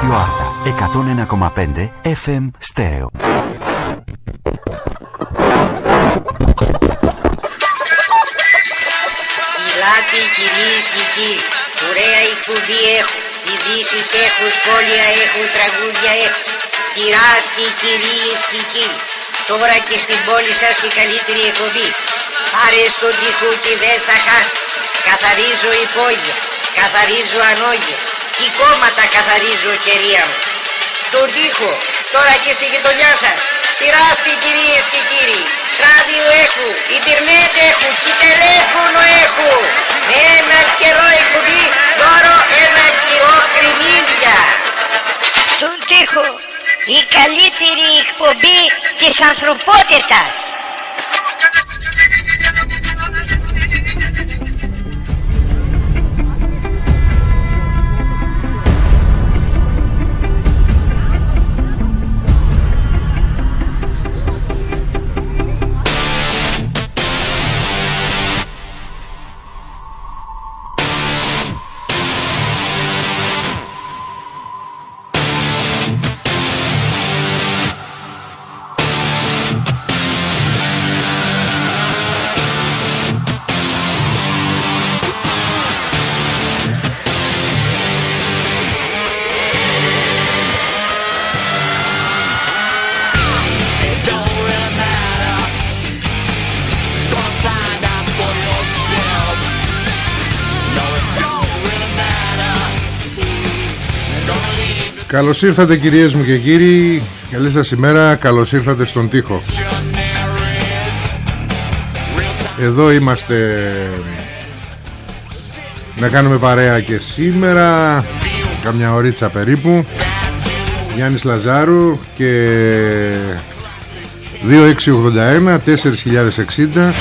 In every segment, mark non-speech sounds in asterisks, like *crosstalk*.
Ράδιο Άρτα 101,5 FM Στέρεο. Ελάτε κυρίες και κύριοι, ωραία εκπομπή έχω, ειδήσεις έχω, σχόλια έχω, τραγούδια έχω. Πειράστε κυρίες και κύριοι, τώρα και στην πόλη σας η καλύτερη εκπομπή. Πάρε στον τοίχο και δεν θα χάσει. Καθαρίζω υπόγεια, καθαρίζω ανόγεια. Τι κόμματα καθαρίζω κυρία μου. Στον τοίχο, τώρα και στη γειτονιά σας. Πειράστε κυρίες και κύριοι. Ράδιο έχουν, ίντερνετ έχουν και τηλέφωνο έχουν. Με ένα καιρό εκπομπή, τώρα ένα κιλό κρυμμύδια. Στον τοίχο, η καλύτερη εκπομπή της ανθρωπότητας. Καλώς ήρθατε κυρίες μου και κύριοι. Καλή σας ημέρα. Καλώς ήρθατε στον τοίχο. Εδώ είμαστε Να κάνουμε παρέα και σήμερα. Καμιά ωρίτσα περίπου. Γιάννης Λαζάρου Και 2681 4060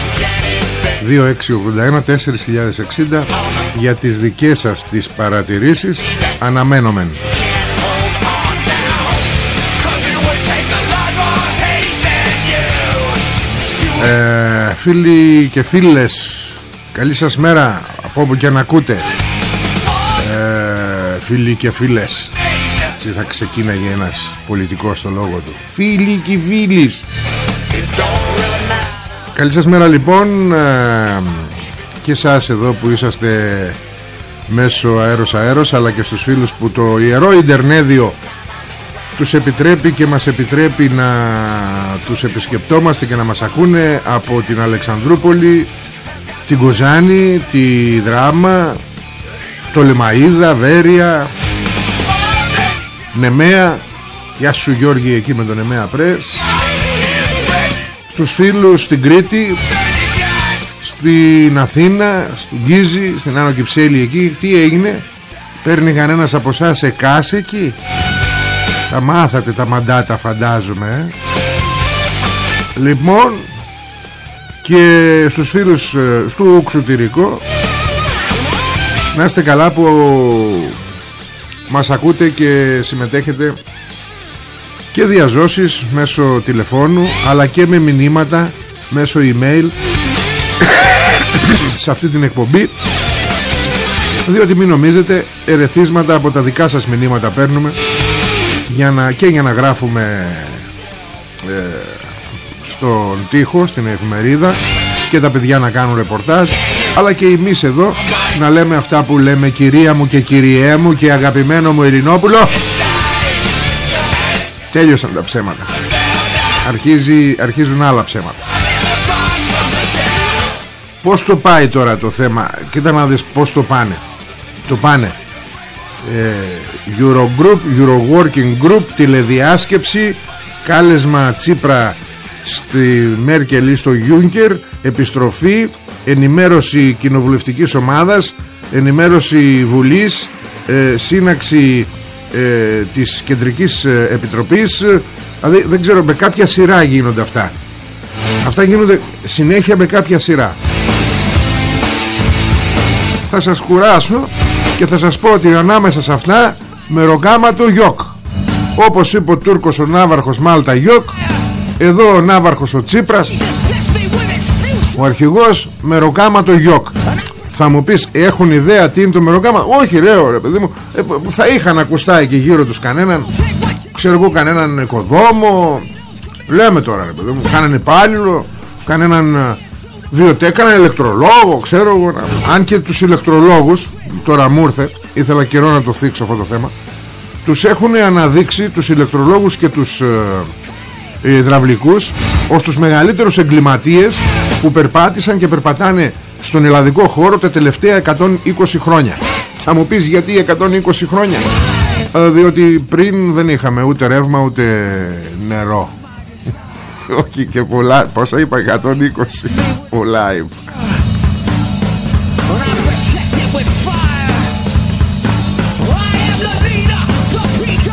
2681 4060 για τις δικές σας τις παρατηρήσεις αναμένομεν ε, Φίλοι και φίλες Καλή σας μέρα Από όπου και αν ακούτε. Ε, Φίλοι και φίλες Έτσι θα ξεκίναγε ένας πολιτικός στο λόγο του. Φίλοι και φίλες. Καλή σας μέρα λοιπόν. Ε, Και σας εδώ που είσαστε Μέσω αέρος αέρος Αλλά και στους φίλους που το ιερό Ιντερνέδιο τους επιτρέπει και μας επιτρέπει να τους επισκεπτόμαστε και να μας ακούνε από την Αλεξανδρούπολη, την Κοζάνη, τη Δράμα, το Λεμαΐδα, Βέρεια, Νεμαία, γεια σου Γιώργη εκεί με τον Νεμαία Πρές, στους φίλους στην Κρήτη, στην Αθήνα, στην Γκίζη, στην Άνω Κυψέλη εκεί, τι έγινε, παίρνει κανένας από εσάς εκάς εκεί, τα μάθατε τα μαντάτα φαντάζομαι ε; Λοιπόν Και στους φίλους ε, Στο εξωτερικό Να είστε καλά που Μας ακούτε και συμμετέχετε Και διαζώσεις Μέσω τηλεφώνου Αλλά και με μηνύματα Μέσω email Σε αυτή την εκπομπή διότι μην νομίζετε ερεθίσματα από τα δικά σας μηνύματα παίρνουμε για να, και για να γράφουμε ε, στον τοίχο, στην εφημερίδα και τα παιδιά να κάνουν ρεπορτάζ αλλά και εμείς εδώ να λέμε αυτά που λέμε κυρία μου και κυριέ μου και αγαπημένο μου Ελληνόπουλο τέλειωσαν τα ψέματα. Αρχίζει, αρχίζουν άλλα ψέματα. Πως το πάει τώρα το θέμα; Κοίτα να δεις πως το πάνε. Το πάνε. ε, Eurogroup, Euroworking Group τηλεδιάσκεψη κάλεσμα Τσίπρα στη Μέρκελ ή στο Γιούνκερ επιστροφή ενημέρωση κοινοβουλευτικής ομάδας ενημέρωση Βουλής ε, σύναξη ε, της Κεντρικής ε, Επιτροπής. Δηλαδή δεν ξέρω με κάποια σειρά γίνονται αυτά. Αυτά γίνονται συνέχεια με κάποια σειρά. Θα σας κουράσω και θα σας πω ότι ανάμεσα σε αυτά με ροκάματο γιοκ. Όπως είπε ο Τούρκος ο Ναύαρχος Μάλτα γιοκ εδώ ο Ναύαρχος ο Τσίπρας ο αρχηγός μεροκάματο γιοκ. Θα μου πεις έχουν ιδέα τι είναι το μεροκάματο όχι ρε ρε παιδί μου. Ε, θα είχαν ακουστά εκεί γύρω τους κανέναν. Ξέρω εγώ κανέναν οικοδόμο. Λέμε τώρα ρε παιδί μου κανέναν υπάλληλο κανέναν ε, βιοτέ, κανέναν ηλεκτρολόγο ξέρω εγώ αν και τους ηλεκτρολόγους τώρα μου ήρθε ήθελα καιρό να το θίξω αυτό το θέμα. Τους έχουν αναδείξει τους ηλεκτρολόγους και τους ε, υδραυλικούς ως τους μεγαλύτερους εγκληματίες που περπάτησαν και περπατάνε στον ελλαδικό χώρο τα τελευταία 120 χρόνια. Θα μου πεις γιατί 120 χρόνια; Ε, διότι πριν δεν είχαμε ούτε ρεύμα ούτε νερό. *laughs* Όχι και πολλά πόσα είπα 120 πολλά είπα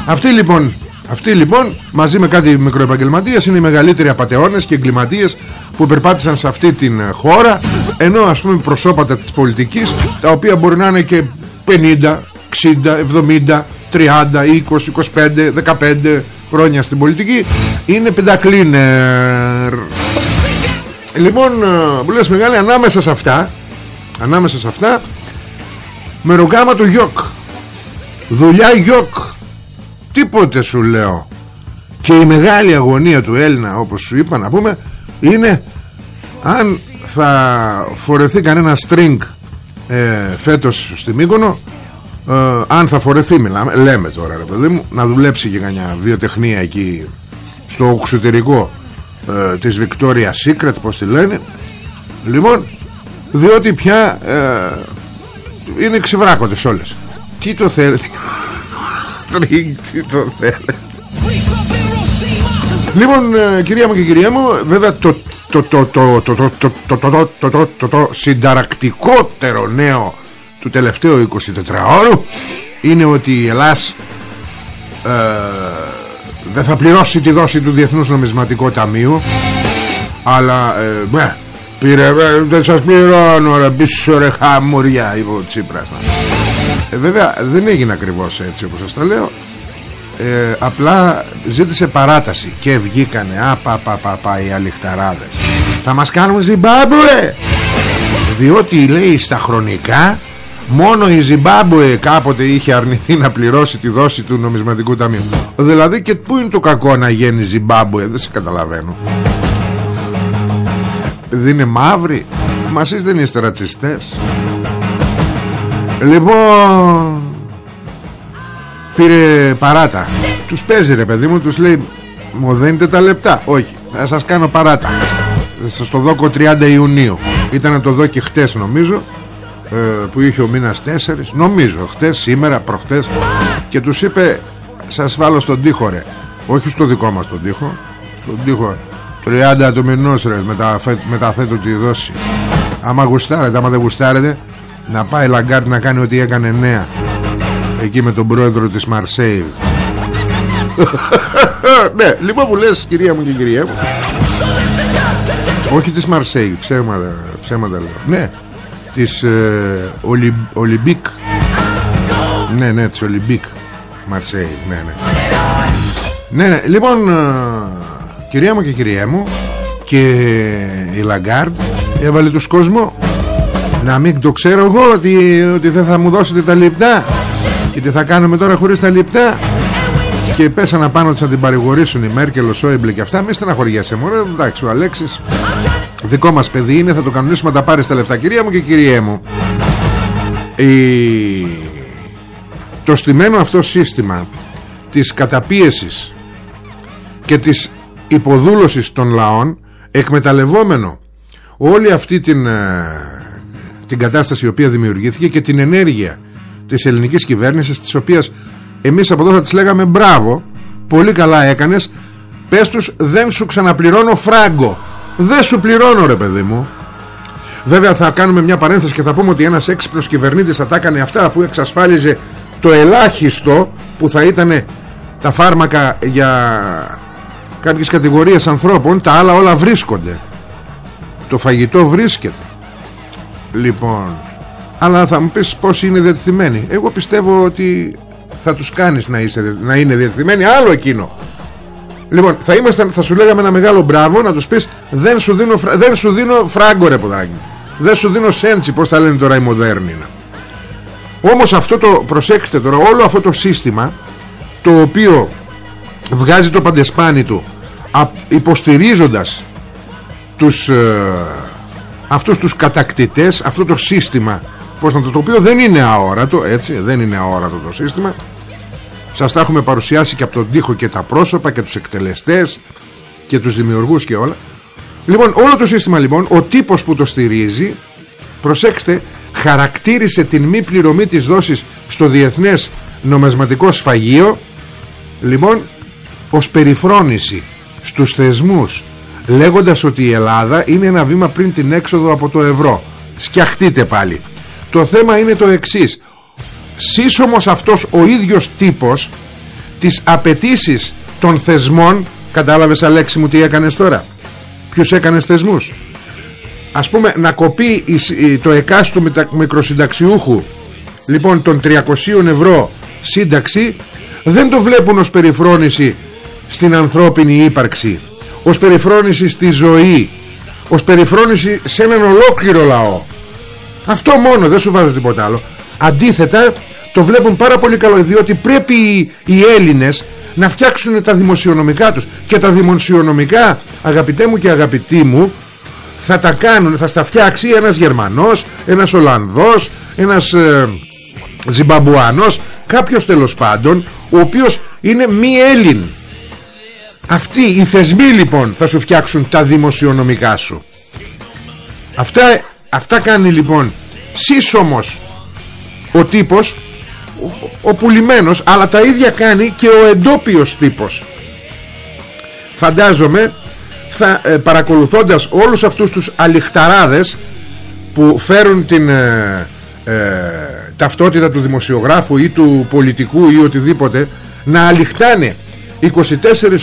Αυτοί λοιπόν αυτοί λοιπόν μαζί με κάτι μικροεπαγγελματίες είναι οι μεγαλύτεροι απατεώνες και εγκληματίες που περπάτησαν σε αυτή την χώρα ενώ ας πούμε προσώπατα της πολιτικής τα οποία μπορεί να είναι και 50, 60, 70, 30, 20, 25, 15 χρόνια στην πολιτική είναι πεντακλίνερ. Λοιπόν που λες μεγάλη ανάμεσα σε αυτά ανάμεσα σε αυτά μεροκάμα του γιοκ. Δουλειά γιοκ τίποτε σου λέω; Και η μεγάλη αγωνία του Έλληνα όπως σου είπα να πούμε είναι αν θα φορεθεί κανένα string ε, φέτος στη Μύκονο ε, αν θα φορεθεί μιλάμε, λέμε τώρα ρε παιδί μου να δουλέψει και κανένα βιοτεχνία εκεί στο εξωτερικό ε, της Victoria Secret πως τη λένε. Λοιπόν διότι πια ε, είναι ξεβράκοντες όλες. Τι το θέλετε; String τι το θέλετε Λοιπόν κυρία μου και κυρία μου Βέβαια το το, το, το, το, το, το, το, το, το, το, το, το συνταρακτικότερο νέο του τελευταίου 24 ώρου είναι ότι η Ελλάς ε, δεν θα πληρώσει τη δόση του Διεθνούς Νομισματικού Ταμείου αλλά ε, ε, πήρε, δεν σας πληρώνω ρε πίσω ρε χαμουριά είπε ο Τσίπρας ε, βέβαια δεν έγινε ακριβώς έτσι όπως σας τα λέω. Ε, απλά ζήτησε παράταση και βγήκανε απα πα πα πα οι αλιχταράδες θα μας κάνουν Ζιμπάμπουε! Διότι λέει στα χρονικά μόνο η Ζιμπάμπουε κάποτε είχε αρνηθεί να πληρώσει τη δόση του νομισματικού ταμείου. Δηλαδή και πού είναι το κακό να γίνει Ζιμπάμπουε δεν σε καταλαβαίνω. Δεν είναι μαύροι μα εσείς δεν είστε ρατσιστές λοιπόν πήρε παράτα. Τους παίζει ρε παιδί μου τους λέει μου δίνετε τα λεπτά όχι θα σας κάνω παράτα. Θα σας το δώκω 30 Ιουνίου. Ήταν το δω και χτες νομίζω ε, που είχε ο μήνας 4 νομίζω χτες σήμερα προχτες και τους είπε σας βάλω στον τοίχο ρε όχι στο δικό μας τον τοίχο στον τοίχο 30 του μηνός ρε μεταθέτω τη δόση. Άμα γουστάρετε άμα δεν γουστάρετε να πάει Λαγκάρτ να κάνει ό,τι έκανε νέα. Εκεί με τον πρόεδρο της Μαρσέη. *laughs* Ναι λοιπόν που λες κυρία μου και κυρία μου. Όχι της Μαρσέιγ ψέματα, ψέματα λέω. Ναι της ε, Ολυμπίκ. Ναι ναι της Ολυμπίκ Μαρσέιγ ναι ναι. Ναι, ναι. λοιπόν ε, κυρία μου και κυρία μου και η Λαγκάρντ έβαλε τους κόσμο να μην το ξέρω εγώ ότι, ότι δεν θα μου δώσετε τα λεπτά. Και τι θα κάνουμε τώρα χωρίς τα λεπτά; Και πέσανε πάνω της να την παρηγορήσουν η Μέρκελ, ο Σόιμπλε και αυτά. Μη στεναχωριέσαι μωρέ. Εντάξει ο Αλέξης. Δικό μας παιδί είναι θα το κανονίσουμε. Τα πάρεις στα λεφτά κυρία μου και κυριέ μου. Η... το στημένο αυτό σύστημα της καταπίεσης και της υποδούλωσης των λαών εκμεταλλευόμενο όλη αυτή την, ε, την κατάσταση η οποία δημιουργήθηκε και την ενέργεια της ελληνικής κυβέρνησης της οποίας εμείς από εδώ θα τις λέγαμε μπράβο πολύ καλά έκανες. Πες τους δεν σου ξαναπληρώνω φράγκο δεν σου πληρώνω ρε παιδί μου βέβαια θα κάνουμε μια παρένθεση και θα πούμε ότι ένας έξυπνος κυβερνήτης θα τα έκανε αυτά αφού εξασφάλιζε το ελάχιστο που θα ήταν τα φάρμακα για κάποιες κατηγορίες ανθρώπων. Τα άλλα όλα βρίσκονται. Το φαγητό βρίσκεται λοιπόν αλλά θα μου πεις πως είναι διατηθειμένοι Εγώ πιστεύω ότι θα τους κάνεις να, είσαι, να είναι διατηθειμένοι Άλλο εκείνο. Λοιπόν θα, θα σου λέγαμε ένα μεγάλο μπράβο Να τους πεις δεν σου δίνω, δεν σου δίνω φράγκο ρε ποδάκι δεν σου δίνω σέντσι πως τα λένε τώρα οι μοντέρνοι όμως αυτό το προσέξτε τώρα όλο αυτό το σύστημα το οποίο βγάζει το παντεσπάνι του υποστηρίζοντας τους ε, αυτούς τους κατακτητές αυτό το σύστημα πως να το, το οποίο δεν είναι αόρατο έτσι δεν είναι αόρατο το σύστημα. Σας τα έχουμε παρουσιάσει και από τον τοίχο και τα πρόσωπα και τους εκτελεστές και τους δημιουργούς και όλα. Λοιπόν όλο το σύστημα λοιπόν ο τύπος που το στηρίζει προσέξτε χαρακτήρισε την μη πληρωμή της δόσης στο Διεθνές Νομεσματικό Σφαγείο λοιπόν ως περιφρόνηση στους θεσμούς λέγοντας ότι η Ελλάδα είναι ένα βήμα πριν την έξοδο από το ευρώ. Σκιαχτείτε πάλι. Το θέμα είναι το εξής. Σύσσωμος αυτός ο ίδιος τύπος τις απαιτήσεις των θεσμών κατάλαβες Αλέξη μου τι έκανες τώρα; Ποιους έκανες θεσμούς; Ας πούμε να κοπεί το εκάστο μικροσυνταξιούχου λοιπόν των 300 ευρώ σύνταξη δεν το βλέπουν ως περιφρόνηση στην ανθρώπινη ύπαρξη ως περιφρόνηση στη ζωή ως περιφρόνηση σε έναν ολόκληρο λαό. Αυτό μόνο δεν σου βάζω τίποτα άλλο. Αντίθετα το βλέπουν πάρα πολύ καλό διότι πρέπει οι Έλληνες να φτιάξουν τα δημοσιονομικά τους. Και τα δημοσιονομικά αγαπητέ μου και αγαπητοί μου θα τα κάνουν, θα στα φτιάξει ένας Γερμανός, ένας Ολλανδός, ένας ε, Ζιμπαμπουάνος, κάποιος τέλος πάντων, ο οποίος είναι μη Έλλην. Αυτοί οι θεσμοί λοιπόν θα σου φτιάξουν τα δημοσιονομικά σου. Αυτά, αυτά κάνει λοιπόν σύσσωμος ο τύπος, ο, ο πουλημένος, αλλά τα ίδια κάνει και ο εντόπιος τύπος. Φαντάζομαι θα ε, παρακολουθώντας όλους αυτούς τους αλιχταράδες που φέρουν την ε, ε, ταυτότητα του δημοσιογράφου ή του πολιτικού ή οτιδήποτε να αλιχτάνε 24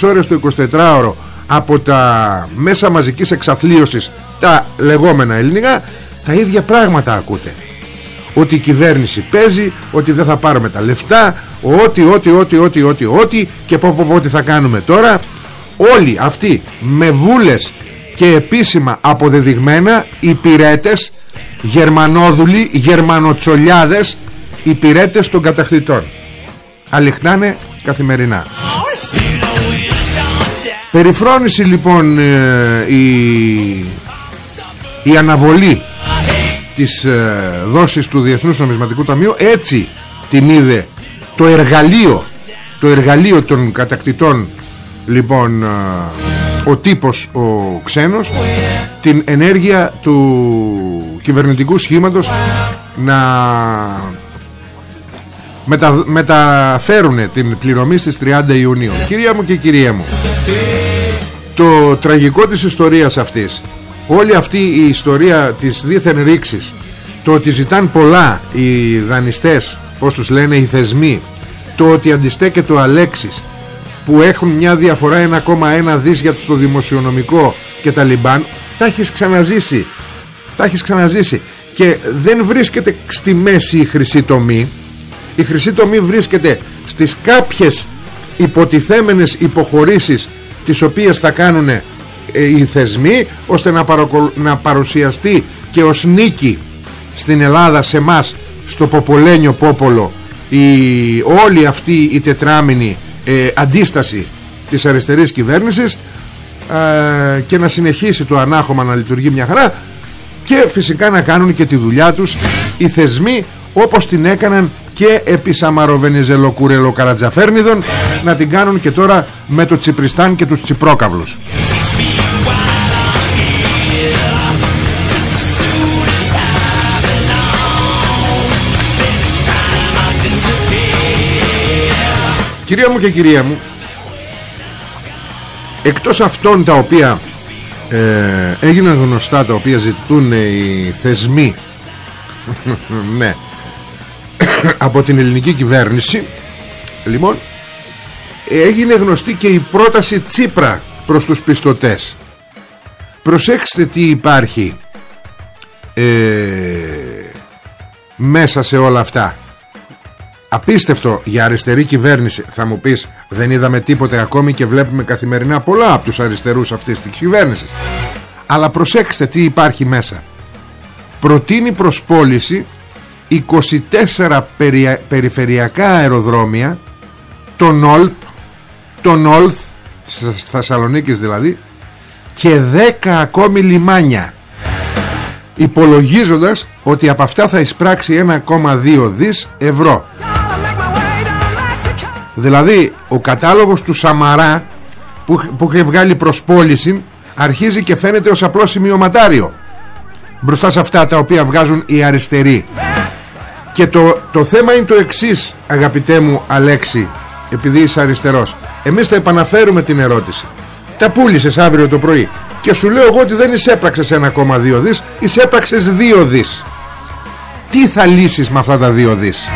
ώρες το 24ωρο από τα μέσα μαζικής εξαθλίωσης τα λεγόμενα ελληνικά τα ίδια πράγματα ακούτε. Ότι η κυβέρνηση παίζει ότι δεν θα πάρουμε τα λεφτά ότι, ότι, ότι, ότι, ότι, ότι και πω, πω, πω, τι θα κάνουμε τώρα. Όλοι αυτοί με βούλες και επίσημα αποδεδειγμένα υπηρέτες γερμανόδουλοι, γερμανοτσολιάδες υπηρέτες των κατακτητών. Αληχνάνε καθημερινά. Περιφρόνηση λοιπόν ε, η, η αναβολή της ε, δόσης του Διεθνούς Νομισματικού Ταμείου έτσι την είδε το εργαλείο το εργαλείο των κατακτητών λοιπόν ο τύπος ο ξένος την ενέργεια του κυβερνητικού σχήματος να μετα, μεταφέρουν την πληρωμή στις 30 Ιουνίου. Κυρία μου και κυρία μου το τραγικό της ιστορίας αυτής όλη αυτή η ιστορία της δίθεν ρήξης το ότι ζητάν πολλά οι δανειστές πως τους λένε οι θεσμοί το ότι αντιστέκεται ο Αλέξης που έχουν μια διαφορά 1,1 δις για το δημοσιονομικό και τα λιμπάν τα έχεις ξαναζήσει. Τα έχεις ξαναζήσει. Και δεν βρίσκεται στη μέση η χρυσή τομή η χρυσή τομή βρίσκεται στις κάποιες υποτιθέμενες υποχωρήσεις τις οποίες θα κάνουν ε, οι θεσμοί ώστε να, να παρουσιαστεί και ως νίκη στην Ελλάδα σε μας στο ποπολένιο πόπολο η... όλοι αυτοί οι τετράμινοι ε, αντίσταση της αριστερής κυβέρνησης ε, και να συνεχίσει το ανάχωμα να λειτουργεί μια χαρά και φυσικά να κάνουν και τη δουλειά τους οι θεσμοί όπως την έκαναν και επί Σαμαροβενιζελο Κουρελο Καρατζαφέρνιδων να την κάνουν και τώρα με το Τσιπριστάν και τους Τσιπρόκαυλους. Κυρία μου και κυρία μου Εκτός αυτών τα οποία ε, έγιναν γνωστά τα οποία ζητούν οι θεσμοί *laughs* ναι από την ελληνική κυβέρνηση λοιπόν έγινε γνωστή και η πρόταση Τσίπρα προς τους πιστωτές. Προσέξτε τι υπάρχει ε, μέσα σε όλα αυτά. Απίστευτο για αριστερή κυβέρνηση. Θα μου πεις δεν είδαμε τίποτε ακόμη Και βλέπουμε καθημερινά πολλά από τους αριστερούς αυτής της κυβέρνησης. Αλλά προσέξτε τι υπάρχει μέσα. Προτείνει προς πώληση 24 περια- περιφερειακά αεροδρόμια τον ΟΛΠ τον ΟΛΘ της Θεσσαλονίκης δηλαδή και 10 ακόμη λιμάνια υπολογίζοντας ότι από αυτά θα εισπράξει 1,2 δις ευρώ. Δηλαδή ο κατάλογος του Σαμαρά που, που είχε βγάλει προς πώληση αρχίζει και φαίνεται ως απλό σημειωματάριο μπροστά σε αυτά τα οποία βγάζουν οι αριστεροί και το, το θέμα είναι το εξής αγαπητέ μου Αλέξη επειδή είσαι αριστερός. Εμείς θα επαναφέρουμε την ερώτηση. Τα πούλησες αύριο το πρωί. Και σου λέω εγώ ότι δεν εισέπραξες 1,2 δις εισέπραξες 2 δις. Τι θα λύσεις με αυτά τα 2 δις;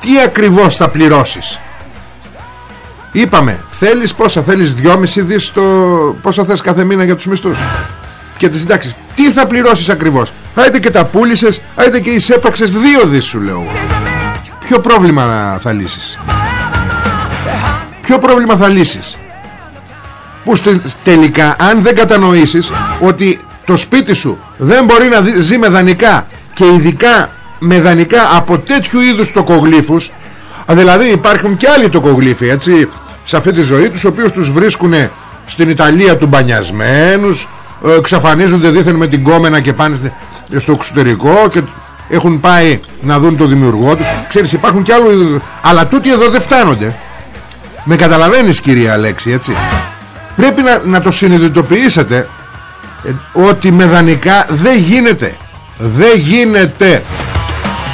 Τι ακριβώς θα πληρώσεις; Είπαμε θέλεις πόσα θέλεις 2,5 δις το... πόσα θες κάθε μήνα για τους μισθούς. Και τις συντάξεις τι θα πληρώσεις ακριβώς; Άιτε και τα πούλησες άιτε και εισέπραξες 2 δις σου λέω. Ποιο πρόβλημα θα λύσεις; Ποιο πρόβλημα θα λύσεις; Που στε- τελικά αν δεν κατανοήσεις ότι το σπίτι σου δεν μπορεί να δι- ζει με δανεικά και ειδικά με δανεικά από τέτοιου είδους τοκογλύφους α, δηλαδή υπάρχουν και άλλοι τοκογλύφοι έτσι σε αυτή τη ζωή τους οποίους τους βρίσκουν στην Ιταλία του μπανιασμένους ε, εξαφανίζονται δίθεν με την κόμενα και πάνε στε- στο εξωτερικό και έχουν πάει να δουν το δημιουργό τους. Ξέρεις υπάρχουν και άλλοι αλλά τούτοι εδώ δεν φτάνονται. Με καταλαβαίνεις κυρία Αλέξη έτσι. Πρέπει να, να το συνειδητοποιήσετε ε, Ότι με δανεικά δεν γίνεται. Δεν γίνεται.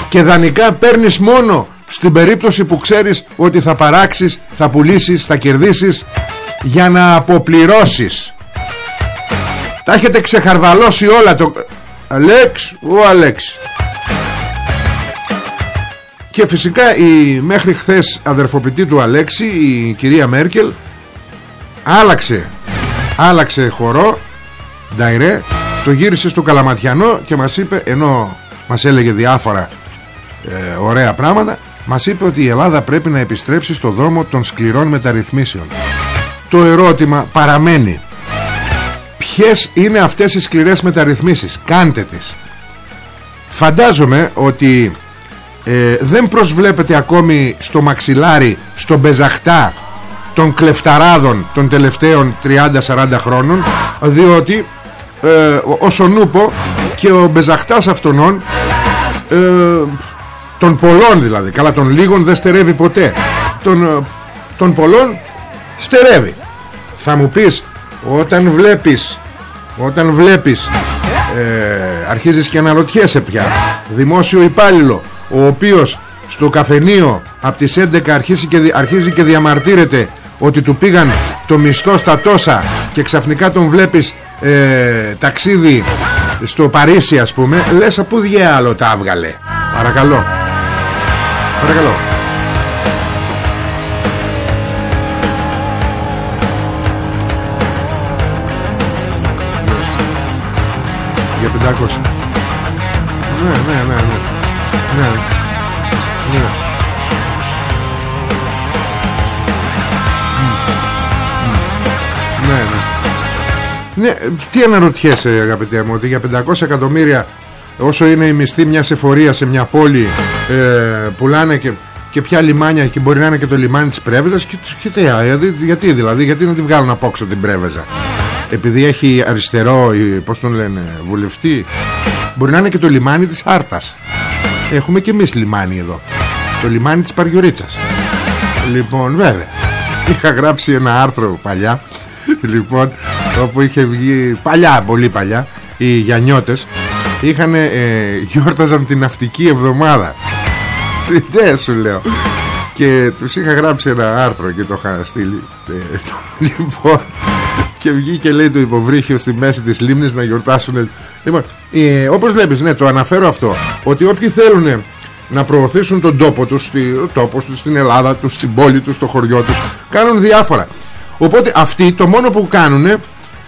Και δανεικά παίρνεις μόνο Στην περίπτωση που ξέρεις Ότι θα παράξεις, θα πουλήσεις, θα κερδίσεις Για να αποπληρώσεις. Τα έχετε ξεχαρβαλώσει όλα το... Αλέξ, ο Αλέξ. Και φυσικά η μέχρι χθες αδερφοποιητή του Αλέξη η κυρία Μέρκελ άλλαξε άλλαξε χορό νταϊρέ το γύρισε στο Καλαματιανό και μας είπε ενώ μας έλεγε διάφορα ε, ωραία πράγματα μας είπε ότι η Ελλάδα πρέπει να επιστρέψει στο δρόμο των σκληρών μεταρρυθμίσεων. Το ερώτημα παραμένει ποιες είναι αυτές οι σκληρές μεταρρυθμίσεις. Κάντε τις. Φαντάζομαι ότι ε, δεν προσβλέπεται ακόμη στο μαξιλάρι στον πεζαχτά των κλεφταράδων των τελευταίων 30-40 χρόνων διότι ε, ο, ο Σονούπο και ο Μπεζαχτάς αυτονών ε, των πολλών δηλαδή καλά των λίγων δεν στερεύει ποτέ. Των, ε, των πολλών στερεύει. Θα μου πεις όταν βλέπεις όταν βλέπεις ε, αρχίζεις και αναρωτιέσαι πια. Δημόσιο υπάλληλο ο οποίος στο καφενείο από τις 11 αρχίζει και, δι- αρχίζει και διαμαρτύρεται ότι του πήγαν το μισθό στα τόσα και ξαφνικά τον βλέπεις ε, ταξίδι στο Παρίσι ας πούμε λες από διάλο τα έβγαλε παρακαλώ. Παρακαλώ για 500 ναι ναι ναι ναι. Ναι. Ναι. Ναι, ναι. Ναι, τι αναρωτιέσαι αγαπητέ μου Ότι για 500 εκατομμύρια Όσο είναι η μισθή μιας εφορίας σε μια πόλη ε, Πουλάνε και, και ποια λιμάνια Και μπορεί να είναι και το λιμάνι της Πρέβεζας και, και τι, α, γιατί, γιατί δηλαδή Γιατί να τη βγάλουν απόξω την Πρέβεζα; Επειδή έχει αριστερό ή, Πώς τον λένε βουλευτή Μπορεί να είναι και το λιμάνι της Άρτας Έχουμε και εμείς λιμάνι εδώ. Το λιμάνι της Παριουρίτσας Λοιπόν βέβαια. Είχα γράψει ένα άρθρο παλιά. Λοιπόν όπου είχε βγει παλιά πολύ παλιά Οι Γιαννιώτες Είχαν ε, γιόρταζαν την ναυτική εβδομάδα. Ναι σου λέω. Και τους είχα γράψει ένα άρθρο Και το είχα στείλει. Ε, το, Λοιπόν και βγήκε λέει το υποβρύχιο στη μέση της λίμνης να γιορτάσουν. Λοιπόν, ε, όπως βλέπεις, ναι, το αναφέρω αυτό Ότι όποιοι θέλουν να προωθήσουν τον τόπο τους, στη, ο τόπος τους, στην Ελλάδα τους, στην πόλη τους, στο χωριό τους Κάνουν διάφορα. Οπότε αυτοί το μόνο που κάνουν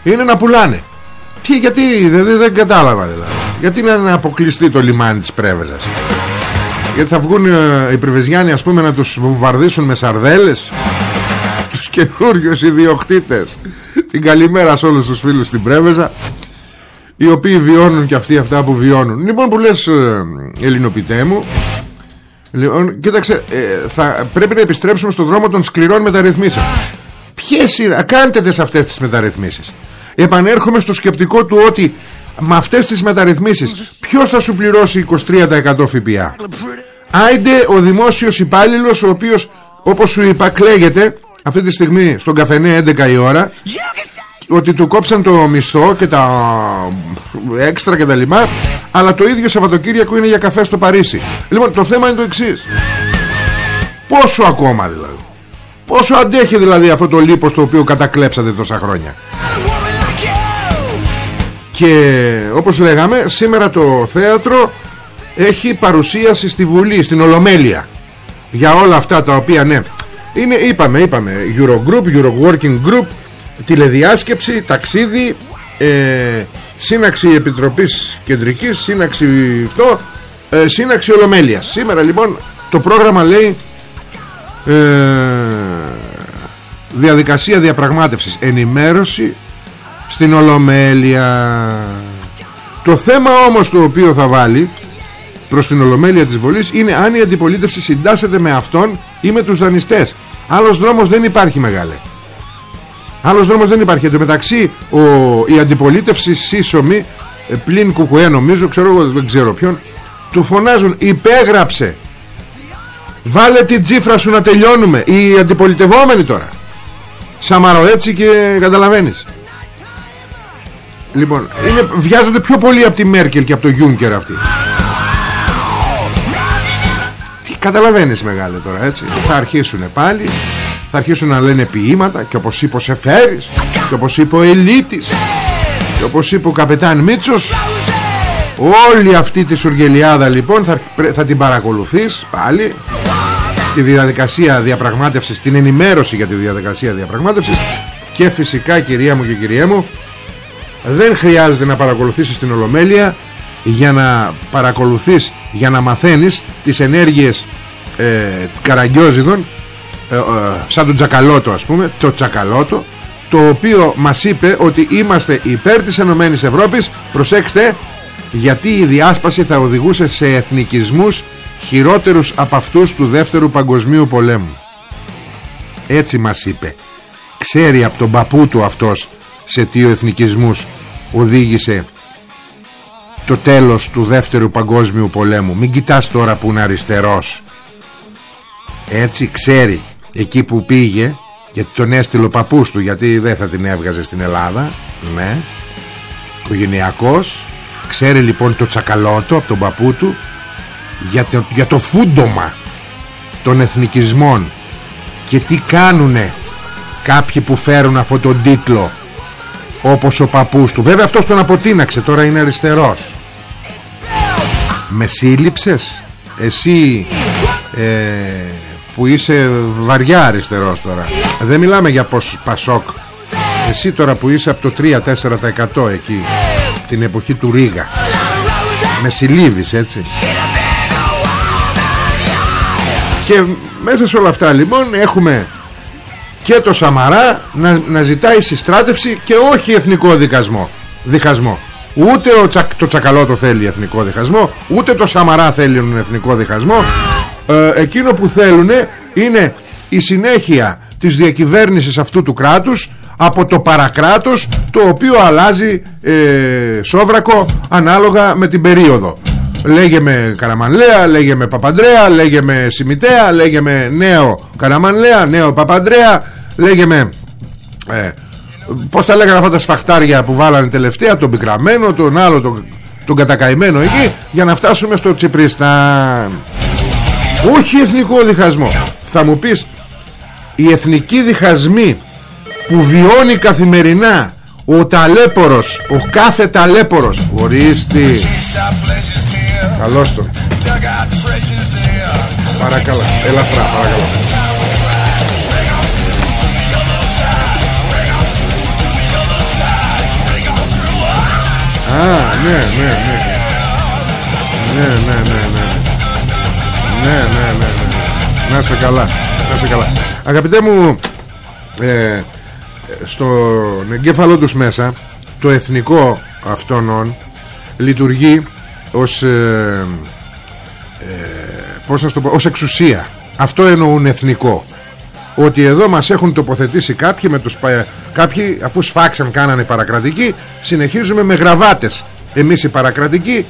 είναι να πουλάνε. Τι, γιατί, δηλαδή δεν κατάλαβα δηλαδή. Γιατί να να αποκλειστεί το λιμάνι της Πρέβεζας; Γιατί θα βγουν ε, οι Πρεβεζιάνοι ας πούμε να τους βομβαρδίσουν με σαρδέλες; Τους καινούριους ιδιοκτήτες. Την καλημέρα σε όλους τους φίλους στην Πρέβεζα οι οποίοι βιώνουν και αυτοί αυτά που βιώνουν. Λοιπόν που λες ε, ελληνοποιητέ μου λοιπόν, κοίταξε ε, θα, πρέπει να επιστρέψουμε στον δρόμο των σκληρών μεταρρυθμίσεων. Ποιες είναι κάντε σε αυτές τις μεταρρυθμίσεις. Επανέρχομαι στο σκεπτικό του ότι με αυτές τις μεταρρυθμίσεις ποιος θα σου πληρώσει 23% ΦΠΑ Άιντε ο δημόσιος υπάλληλος ο οποίος όπως σου είπα κλαίγεται αυτή τη στιγμή στον καφενέ 11 η ώρα ότι του κόψαν το μισθό και τα έξτρα και τα λοιπά αλλά το ίδιο Σαββατοκύριακο είναι για καφέ στο Παρίσι. Λοιπόν το θέμα είναι το εξής. πόσο ακόμα δηλαδή. Πόσο αντέχει δηλαδή αυτό το λίπος το οποίο κατακλέψατε τόσα χρόνια. Και όπως λέγαμε σήμερα το θέατρο έχει παρουσίαση στη Βουλή, στην Ολομέλεια. Για όλα αυτά τα οποία ναι είναι, είπαμε, είπαμε Eurogroup, Euroworking Group τηλεδιάσκεψη, ταξίδι ε, σύναξη Επιτροπής Κεντρικής σύναξη αυτό ε, σύναξη Ολομέλειας. Σήμερα λοιπόν το πρόγραμμα λέει ε, διαδικασία διαπραγμάτευσης ενημέρωση στην Ολομέλεια. Το θέμα όμως το οποίο θα βάλει προς την Ολομέλεια της Βολής είναι αν η αντιπολίτευση συντάσσεται με αυτόν ή με τους δανειστές. Άλλος δρόμος δεν υπάρχει μεγάλε. Άλλος δρόμος δεν υπάρχει. Εν μεταξύ ο, η αντιπολίτευση σύσσωμη ε, πλην κουκουέ νομίζω ξέρω εγώ δεν ξέρω ποιον του φωνάζουν υπέγραψε. Βάλε την τσίφρα σου να τελειώνουμε. Οι αντιπολιτευόμενοι τώρα. Σαμαρο έτσι και καταλαβαίνεις Λοιπόν, είναι, βιάζονται πιο πολύ από τη Μέρκελ και από το Γιούνκερ αυτοί. Καταλαβαίνεις μεγάλε τώρα έτσι. Θα αρχίσουν πάλι, θα αρχίσουν να λένε ποίηματα και όπως είπε ο Σεφέρης και όπως είπε ο Ελίτης και όπως είπε ο Καπετάν Μίτσος όλη αυτή τη σουργελιάδα λοιπόν θα, θα την παρακολουθείς πάλι τη διαδικασία διαπραγμάτευσης την ενημέρωση για τη διαδικασία διαπραγμάτευσης και φυσικά κυρία μου και κυρία μου δεν χρειάζεται να παρακολουθήσεις την Ολομέλεια για να παρακολουθείς για να μαθαίνεις τις ενέργειες ε, καραγκιόζιδων ε, ε, σαν τον Τζακαλώτο ας πούμε το Τζακαλώτο το οποίο μας είπε ότι είμαστε υπέρ της Ενωμένης Ευρώπης. Προσέξτε γιατί η διάσπαση θα οδηγούσε σε εθνικισμούς χειρότερους από αυτούς του δεύτερου παγκοσμίου πολέμου. Έτσι μας είπε. Ξέρει από τον παππού του αυτός σε τι εθνικισμούς οδήγησε το τέλος του δεύτερου παγκόσμιου πολέμου. Μην κοιτάς τώρα που είναι αριστερός. Έτσι ξέρει εκεί που πήγε γιατί τον έστειλε ο παππούς του γιατί δεν θα την έβγαζε στην Ελλάδα. Ναι. Οικογενειακός. Ξέρει λοιπόν το τσακαλώτο από τον παππού του για το, για το φούντομα των εθνικισμών και τι κάνουνε κάποιοι που φέρουν αυτόν τον τίτλο όπως ο παππούς του. Βέβαια αυτός τον αποτείναξε τώρα είναι αριστερός με σύλληψες; Εσύ ε, που είσαι βαριά αριστερός τώρα. Δεν μιλάμε για πως Πασόκ. Εσύ τώρα που είσαι από το 3-4% εκεί την εποχή του Ρίγα. Με συλλήβεις έτσι. Και μέσα σε όλα αυτά λοιπόν έχουμε και το Σαμαρά να, να ζητάει συστράτευση και όχι εθνικό δικασμό, διχασμό. Ούτε ο Τσα, το Τσακαλώ το θέλει εθνικό διχασμό, ούτε το Σαμαρά θέλει τον εθνικό διχασμό. Ε, εκείνο που θέλουν είναι η συνέχεια της διακυβέρνησης αυτού του κράτους από το παρακράτος το οποίο αλλάζει ε, σόβρακο ανάλογα με την περίοδο. Λέγε με Καραμανλέα, λέγε με Παπαντρέα, λέγε με Σιμιτέα, λέγε με νέο Καραμανλέα, νέο Παπαντρέα, λέγε με... Ε, πώς τα λέγανε αυτά τα σφαχτάρια που βάλανε τελευταία, τον πικραμένο, τον άλλο, τον, τον κατακαημένο εκεί, για να φτάσουμε στο Τσιπριστάν. Όχι εθνικό διχασμό. Θα μου πεις, οι εθνικοί διχασμοί που βιώνει καθημερινά ο ταλέπορος, ο κάθε ταλέπορος, ορίστη, Καλώς το Παρακαλώ. Ελαφρά παρακαλώ Α, ναι, ναι, ναι. Ναι, ναι, ναι, ναι. Ναι, ναι, ναι, ναι. Να σε καλά. Να σε καλά. Αγαπητέ μου, ε, στον εγκέφαλό τους μέσα, το εθνικό αυτών λειτουργεί ως ε, ε, πώς να το πω, ως εξουσία αυτό εννοούν εθνικό ότι εδώ μας έχουν τοποθετήσει κάποιοι, με τους, κάποιοι αφού σφάξαν κάνανε παρακρατικοί συνεχίζουμε με γραβάτες. Εμείς οι παρακρατικοί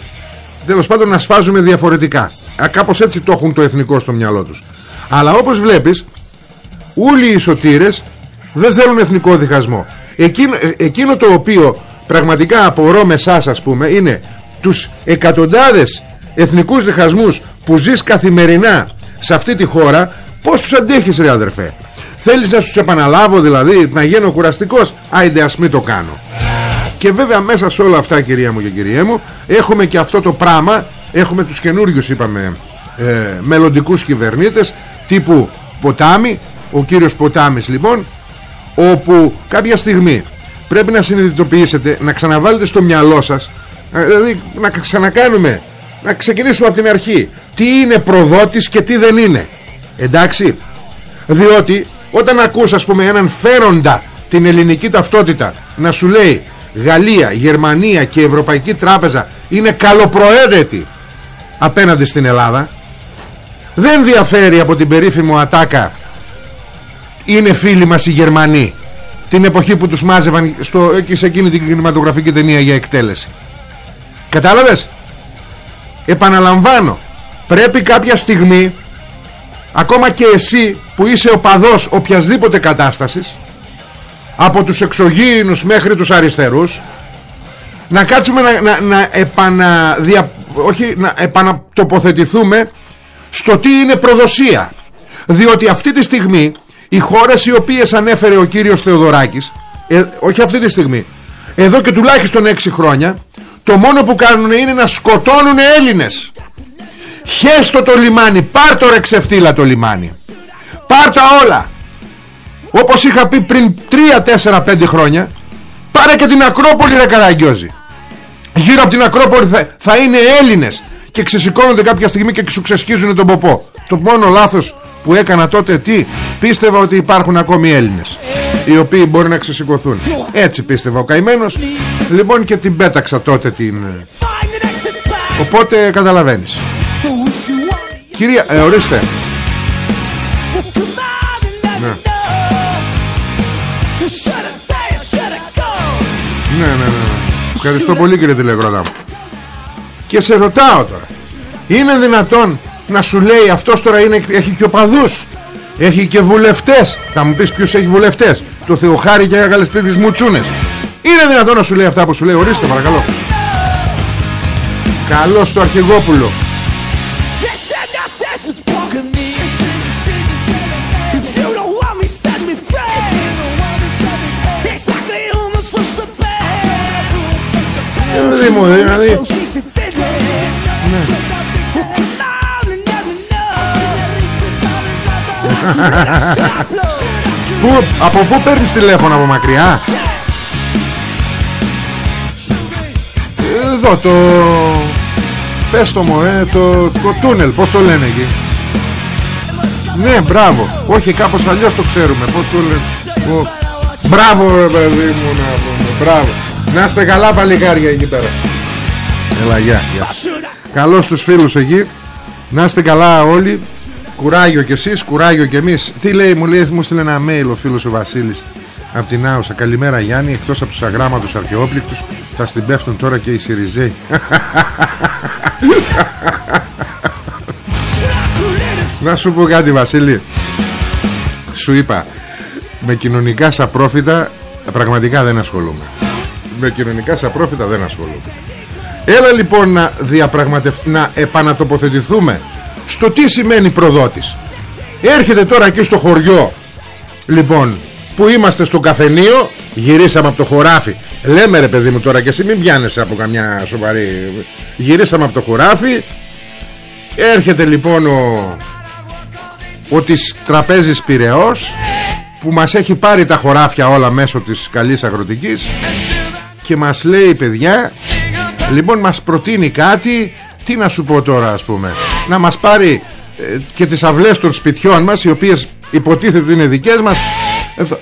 τέλος πάντων να σφάζουμε διαφορετικά. Α, κάπως έτσι το έχουν το εθνικό στο μυαλό τους. Αλλά όπως βλέπεις όλοι οι σωτήρες δεν θέλουν εθνικό διχασμό. Εκείνο, ε, εκείνο το οποίο πραγματικά απορώ με εσάς ας πούμε είναι τους εκατοντάδες εθνικούς διχασμούς που ζεις καθημερινά σε αυτή τη χώρα πως τους αντέχεις ρε αδερφέ; Θέλεις να σου επαναλάβω δηλαδή να γίνω κουραστικός; Άιντε ας μην το κάνω. Και βέβαια μέσα σε όλα αυτά κυρία μου και κυρία μου έχουμε και αυτό το πράγμα. Έχουμε τους καινούριους είπαμε ε, μελλοντικούς κυβερνήτες τύπου Ποτάμι. Ο κύριος Ποτάμις λοιπόν όπου κάποια στιγμή πρέπει να συνειδητοποιήσετε να ξαναβάλετε στο μυαλό σας ε, δηλαδή να ξανακάνουμε να ξεκινήσουμε από την αρχή. Τι είναι προδότης και τι δεν είναι εντάξει. Διότι όταν ακούς ας πούμε έναν φέροντα την ελληνική ταυτότητα να σου λέει Γαλλία, Γερμανία και Ευρωπαϊκή Τράπεζα είναι καλοπροαίρετη απέναντι στην Ελλάδα δεν διαφέρει από την περίφημο ατάκα είναι φίλοι μας οι Γερμανοί την εποχή που τους μάζευαν στο, σε εκείνη την κινηματογραφική ταινία για εκτέλεση. Κατάλαβες; Επαναλαμβάνω πρέπει κάποια στιγμή ακόμα και εσύ που είσαι οπαδός οποιασδήποτε κατάστασης από τους εξωγήινους μέχρι τους αριστερούς να κάτσουμε να, να, να, επαναδια, όχι, να επανατοποθετηθούμε στο τι είναι προδοσία. Διότι αυτή τη στιγμή οι χώρες οι οποίες ανέφερε ο κύριος Θεοδωράκης ε, όχι αυτή τη στιγμή εδώ και τουλάχιστον 6 χρόνια το μόνο που κάνουν είναι να σκοτώνουν Έλληνες χέστο το λιμάνι πάρ το ρε ξεφτύλα το λιμάνι. Πάρ τα όλα. Όπως είχα πει πριν 3, 4, 5 χρόνια πάρε και την Ακρόπολη ρε Καραγκιόζη. Γύρω από την Ακρόπολη θα, θα είναι Έλληνες και ξεσηκώνονται κάποια στιγμή και σου ξεσκίζουν τον ποπό. Το μόνο λάθος που έκανα τότε τι πίστευα ότι υπάρχουν ακόμη Έλληνες οι οποίοι μπορεί να ξεσηκωθούν. Έτσι πίστευα ο καημένος. Λοιπόν και την πέταξα τότε την οπότε καταλαβαίνεις κυρία ε, ορίστε. Ναι. ναι ναι ναι ευχαριστώ πολύ κύριε τηλεγρότα μου. Και σε ρωτάω τώρα είναι δυνατόν να σου λέει αυτός τώρα είναι, έχει και οπαδούς έχει και βουλευτές θα μου πεις ποιος έχει βουλευτές το Θεοχάρη και Αγαλιστήτης Μουτσούνες. Είναι δυνατόν να σου λέει αυτά που σου λέει ορίστε παρακαλώ. Καλώς στο Αρχηγόπουλο Ε, δηλαδή. Πού, από πού παίρνεις τηλέφωνο από μακριά; Εδώ το Πες το μου ε, το, το τούνελ Πως το λένε εκεί; Ναι μπράβο. Όχι κάπως αλλιώς το ξέρουμε Πως το λένε. Μπράβο ρε παιδί μου να πούμε Μπράβο Να είστε καλά παλικάρια εκεί πέρα. Έλα γεια, γεια. Καλώς τους φίλους εκεί. Να είστε καλά όλοι. Κουράγιο κι εσείς, κουράγιο κι εμείς. Τι λέει, μου λέει, μου στείλε ένα mail ο φίλος ο Βασίλης από την Άουσα. Καλημέρα Γιάννη. Εκτός από τους αγράμματους αρχαιόπληκτους Θα στην πέφτουν τώρα και οι Σιριζέοι. *laughs* Να σου πω κάτι Βασίλη. Σου είπα Με κοινωνικά σαπρόφητα Πραγματικά δεν ασχολούμαι Με κοινωνικά σαπρόφητα δεν ασχολούμαι Έλα λοιπόν να, διαπραγματευ... να επανατοποθετηθούμε στο τι σημαίνει προδότης. Έρχεται τώρα εκεί στο χωριό λοιπόν που είμαστε στο καφενείο γυρίσαμε από το χωράφι. Λέμε ρε παιδί μου τώρα και εσύ μην πιάνεσαι από καμιά σοβαρή. Γυρίσαμε από το χωράφι. Έρχεται λοιπόν ο ο της τραπέζης Πυραιός που μας έχει πάρει τα χωράφια όλα μέσω της καλής αγροτικής και μας λέει παιδιά λοιπόν μας προτείνει κάτι τι να σου πω τώρα ας πούμε να μας πάρει ε, και τις αυλές των σπιτιών μας οι οποίες υποτίθεται ότι είναι δικές μας.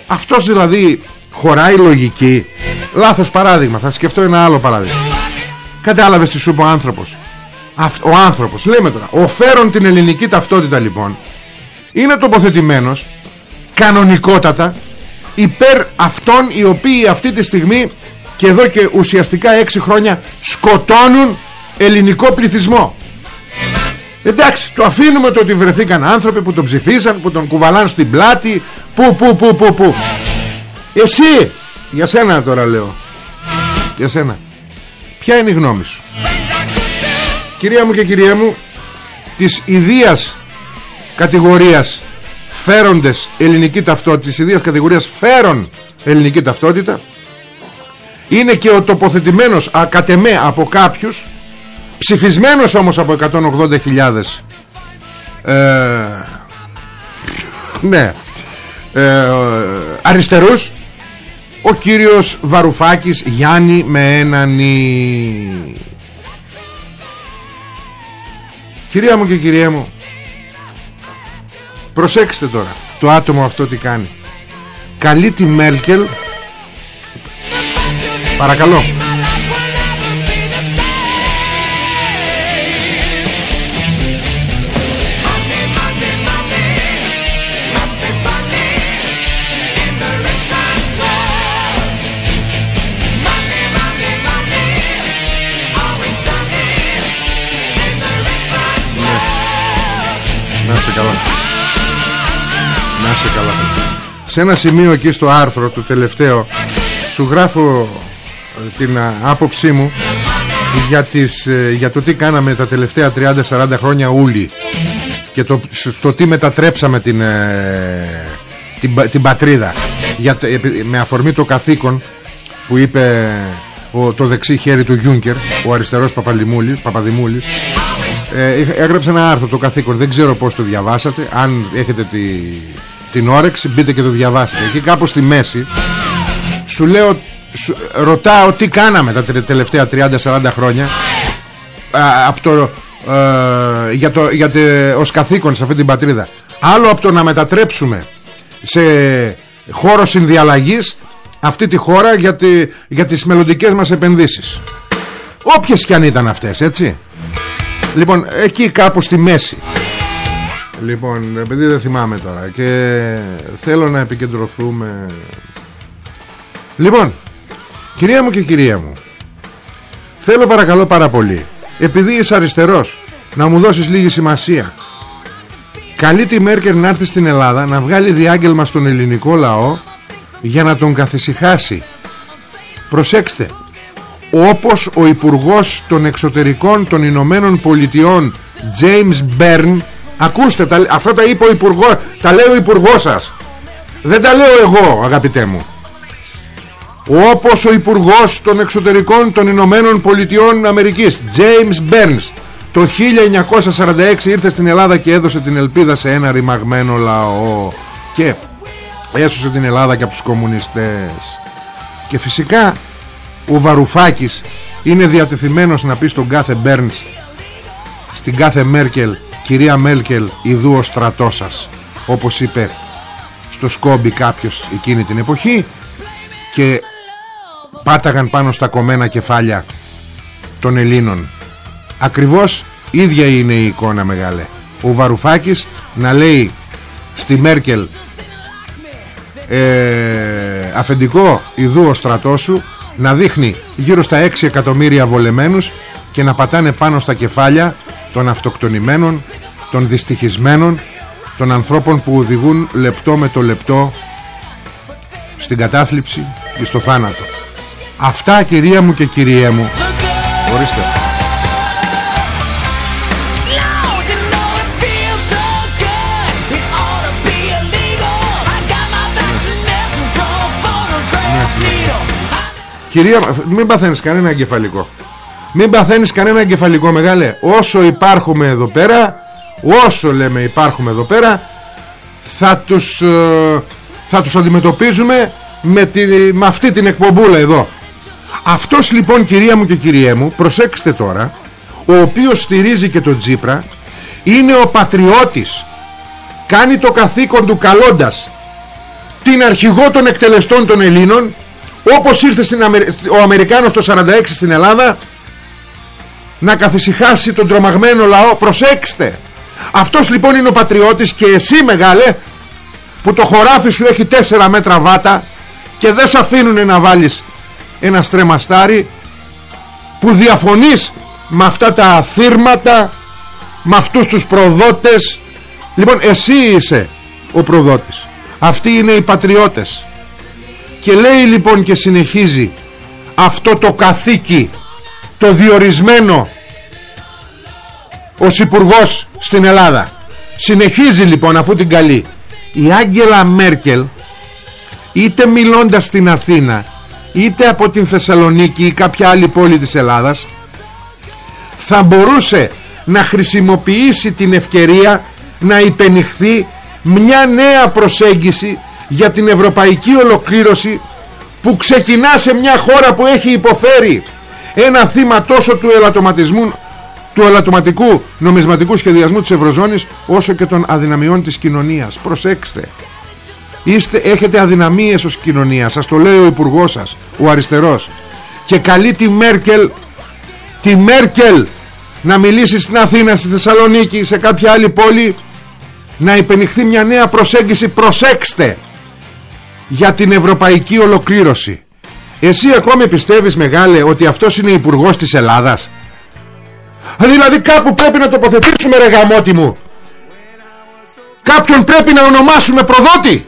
Αυτός δηλαδή χωράει λογική. Λάθος παράδειγμα Θα σκεφτώ ένα άλλο παράδειγμα. Κατάλαβες τι σου είπε ο άνθρωπος; Ο άνθρωπος λέμε τώρα Ο φέρον την ελληνική ταυτότητα λοιπόν Είναι τοποθετημένος Κανονικότατα Υπέρ αυτών οι οποίοι αυτή τη στιγμή Και εδώ και ουσιαστικά 6 χρόνια Σκοτώνουν ελληνικό πληθυσμό. Εντάξει το αφήνουμε το ότι βρεθήκαν άνθρωποι που τον ψηφίσαν Που τον κουβαλάνε στην πλάτη Που που που που που. Εσύ Για σένα τώρα λέω. Για σένα. Ποια είναι η γνώμη σου; Κυρία μου και κυρία μου Της ιδίας κατηγορίας Φέροντες ελληνική ταυτότητα Της ιδίας κατηγορίας φέρον ελληνική ταυτότητα Είναι και ο τοποθετημένος ακατεμέ από κάποιους Ψηφισμένος όμως από 180.000 ε, Ναι ε, Αριστερούς Ο κύριος Βαρουφάκης Γιάννη με έναν νι. Κυρία μου και κυρία μου Προσέξτε τώρα Το άτομο αυτό τι κάνει. Καλεί τη Μέρκελ Παρακαλώ. Σε καλά. Να σε καλά. Σε ένα σημείο εκεί στο άρθρο Το τελευταίο Σου γράφω ε, την ε, άποψή μου για, τις, ε, για το τι κάναμε τα τελευταία 30-40 χρόνια ούλοι και το, στο τι μετατρέψαμε την, την, την πατρίδα. Για, με αφορμή το καθήκον που είπε ο, το δεξί χέρι του Γιούνκερ ο αριστερός Παπαδημούλης ε, έγραψε ένα άρθρο το καθήκον. Δεν ξέρω πως το διαβάσατε. Αν έχετε τη, την όρεξη μπείτε και το διαβάσετε. Εκεί κάπου στη μέση σου λέω σου, ρωτάω τι κάναμε τα τελευταία 30-40 χρόνια. Α, από το, ε, για το, για το, ως καθήκον σε αυτή την πατρίδα. Άλλο από το να μετατρέψουμε σε χώρο συνδιαλλαγής αυτή τη χώρα για, τη, για τις μελλοντικές μας επενδύσεις. Όποιες κι αν ήταν αυτές έτσι. Λοιπόν εκεί κάπου στη μέση. Λοιπόν επειδή δεν θυμάμαι τώρα Και θέλω να επικεντρωθούμε. Λοιπόν Κυρία μου και κυρία μου Θέλω παρακαλώ πάρα πολύ Επειδή είσαι αριστερός Να μου δώσεις λίγη σημασία. Καλεί τη Μέρκερ να έρθει στην Ελλάδα Να βγάλει διάγγελμα στον ελληνικό λαό Για να τον καθησυχάσει. Προσέξτε όπως ο Υπουργός των Εξωτερικών των Ηνωμένων Πολιτειών James Byrne ακούστε τα, αυτά τα είπε ο Υπουργός τα λέει ο Υπουργός σας. Δεν τα λέω εγώ αγαπητέ μου όπως ο Υπουργός των Εξωτερικών των Ηνωμένων Πολιτειών Αμερικής James Burns το 1946 ήρθε στην Ελλάδα και έδωσε την ελπίδα σε ένα ρημαγμένο λαό και έσωσε την Ελλάδα και από τους κομμουνιστές. Και φυσικά ο Βαρουφάκης είναι διατεθειμένος να πει στον κάθε Μπέρνς στην κάθε Μέρκελ κυρία Μέρκελ ιδού ο στρατός σας όπως είπε στο Σκόμπι κάποιος εκείνη την εποχή. Και πάταγαν πάνω στα κομμένα κεφάλια των Ελλήνων ακριβώς ίδια είναι η εικόνα μεγάλε ο Βαρουφάκης να λέει στη Μέρκελ ε, αφεντικό ιδού ο στρατός σου να δείχνει γύρω στα 6 εκατομμύρια βολεμένους και να πατάνε πάνω στα κεφάλια των αυτοκτονημένων, των δυστυχισμένων, των ανθρώπων που οδηγούν λεπτό με το λεπτό στην κατάθλιψη και στο θάνατο. Αυτά κυρία μου και κυρία μου. Ορίστε. Κυρία, μην παθαίνεις κανένα εγκεφαλικό Μην παθαίνεις κανένα εγκεφαλικό μεγάλε Όσο υπάρχουμε εδώ πέρα Όσο λέμε υπάρχουμε εδώ πέρα Θα τους ε, Θα τους αντιμετωπίζουμε με, τη, με αυτή την εκπομπούλα εδώ Αυτός λοιπόν κυρία μου και κυριέ μου Προσέξτε τώρα Ο οποίος στηρίζει και τον Τζίπρα Είναι ο πατριώτης. Κάνει το καθήκον του καλώντας Την αρχηγό των εκτελεστών των Ελλήνων όπως ήρθε στην ο Αμερικάνος το 46 στην Ελλάδα να καθησυχάσει τον τρομαγμένο λαό. Προσέξτε! Αυτός λοιπόν είναι ο πατριώτης και εσύ μεγάλε που το χωράφι σου έχει 4 μέτρα βάτα και δεν σε αφήνουν να βάλεις ένα στρεμαστάρι που διαφωνείς με αυτά τα αφήρματα με αυτούς τους προδότες. Λοιπόν εσύ είσαι ο προδότης. Αυτοί είναι οι πατριώτες. Και λέει λοιπόν και συνεχίζει αυτό το καθήκη το διορισμένο ως υπουργός στην Ελλάδα. Συνεχίζει λοιπόν αφού την καλεί η Άγγελα Μέρκελ είτε μιλώντας στην Αθήνα είτε από την Θεσσαλονίκη ή κάποια άλλη πόλη της Ελλάδας θα μπορούσε να χρησιμοποιήσει την ευκαιρία να υπενηχθεί μια νέα προσέγγιση για την ευρωπαϊκή ολοκλήρωση που ξεκινά σε μια χώρα που έχει υποφέρει ένα θύμα τόσο του ελαττωματισμού του ελαττωματικού νομισματικού σχεδιασμού της Ευρωζώνης όσο και των αδυναμιών της κοινωνίας. Προσέξτε Είστε, έχετε αδυναμίες ως κοινωνία σας το λέει ο υπουργός σας ο αριστερός. Και καλεί τη Μέρκελ τη Μέρκελ να μιλήσει στην Αθήνα, στη Θεσσαλονίκη σε κάποια άλλη πόλη να υπενηχθεί μια νέα προσέγγιση. Προσέξτε για την ευρωπαϊκή ολοκλήρωση. Εσύ ακόμη πιστεύεις μεγάλε ότι αυτός είναι υπουργός της Ελλάδας; Δηλαδή κάπου πρέπει να τοποθετήσουμε ρε γαμότι μου. Κάποιον πρέπει να ονομάσουμε προδότη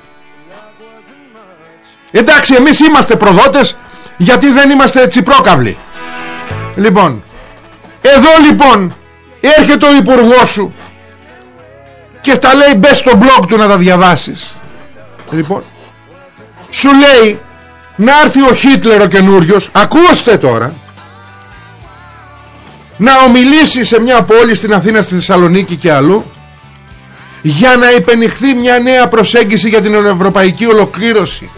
Εντάξει εμείς είμαστε προδότες Γιατί δεν είμαστε τσιπρόκαυλοι. Λοιπόν Εδώ λοιπόν Έρχεται ο υπουργός σου Και τα λέει μπες στο blog του να τα διαβάσεις. Λοιπόν Σου λέει Να έρθει ο Χίτλερ ο καινούριος Ακούστε τώρα να ομιλήσει σε μια πόλη στην Αθήνα, στη Θεσσαλονίκη και αλλού για να υπενηχθεί μια νέα προσέγγιση για την ευρωπαϊκή ολοκλήρωση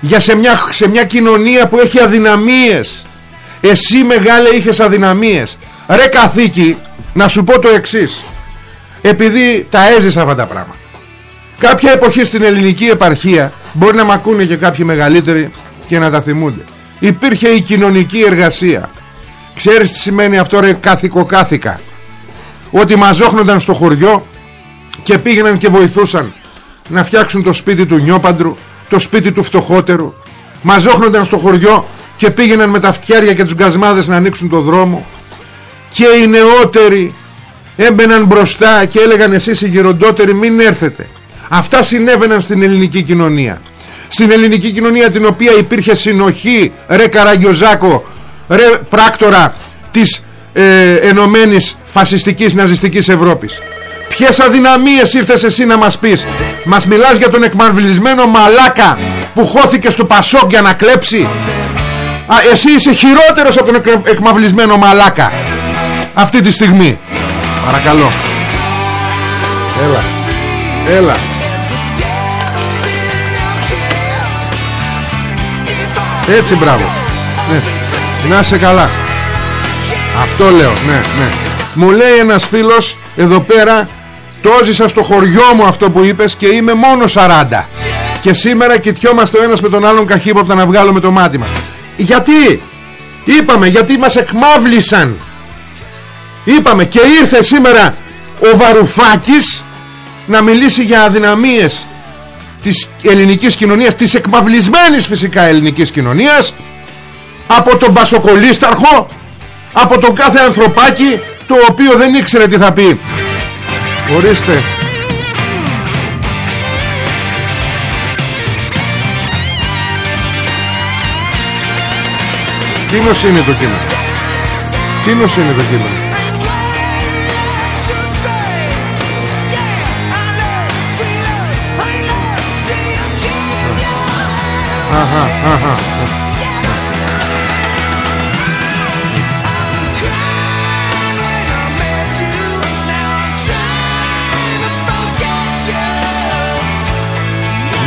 για σε μια, σε μια κοινωνία που έχει αδυναμίες. Εσύ μεγάλε είχες αδυναμίες. Ρε καθήκη να σου πω το εξής. Επειδή τα έζησα αυτά τα πράγματα. Κάποια εποχή στην ελληνική επαρχία μπορεί να μ' ακούνε και κάποιοι μεγαλύτεροι και να τα θυμούνται. Υπήρχε η κοινωνική εργασία. Ξέρεις τι σημαίνει αυτό ρε κάθικο κάθικα Ότι μαζόχνονταν στο χωριό Και πήγαιναν και βοηθούσαν Να φτιάξουν το σπίτι του νιόπαντρου Το σπίτι του φτωχότερου. Μαζόχνονταν στο χωριό Και πήγαιναν με τα φτιάρια και τους γκασμάδες Να ανοίξουν το δρόμο. Και οι νεότεροι Έμπαιναν μπροστά και έλεγαν εσείς οι γεροντότεροι μην έρθετε Αυτά συνέβαιναν στην ελληνική κοινωνία. Στην ελληνική κοινωνία την οποία υπήρχε συνοχή Ρε Καραγκιοζάκο ρε πράκτορα της ε, ενωμένης φασιστικής ναζιστικής Ευρώπης Ποιες αδυναμίες ήρθες εσύ να μας πεις; Μας μιλάς για τον εκμαυλισμένο μαλάκα Που χώθηκε στο Πασόκ για να κλέψει; Α, Εσύ είσαι χειρότερος από τον εκμαυλισμένο μαλάκα Αυτή τη στιγμή. Παρακαλώ. Έλα. Έλα. Έτσι μπράβο. Ναι. Να σε καλά. Αυτό λέω. Ναι ναι. Μου λέει ένας φίλος εδώ πέρα Το έζησα στο χωριό μου αυτό που είπες Και είμαι μόνο 40 Και σήμερα κοιτιόμαστε ο ένας με τον άλλον καχύποπτα να βγάλουμε το μάτι μας. Γιατί; Είπαμε γιατί μας εκμάβλησαν. Είπαμε και ήρθε σήμερα Ο Βαρουφάκης Να μιλήσει για αδυναμίες Της ελληνικής κοινωνίας Της εκμαυλισμένης φυσικά ελληνικής κοινωνίας από τον Πασοκολίσταρχο από τον κάθε ανθρωπάκι το οποίο δεν ήξερε τι θα πει ορίστε. Τι είναι το κείμενο. Τι είναι το κείμενο. Αχα, αχα.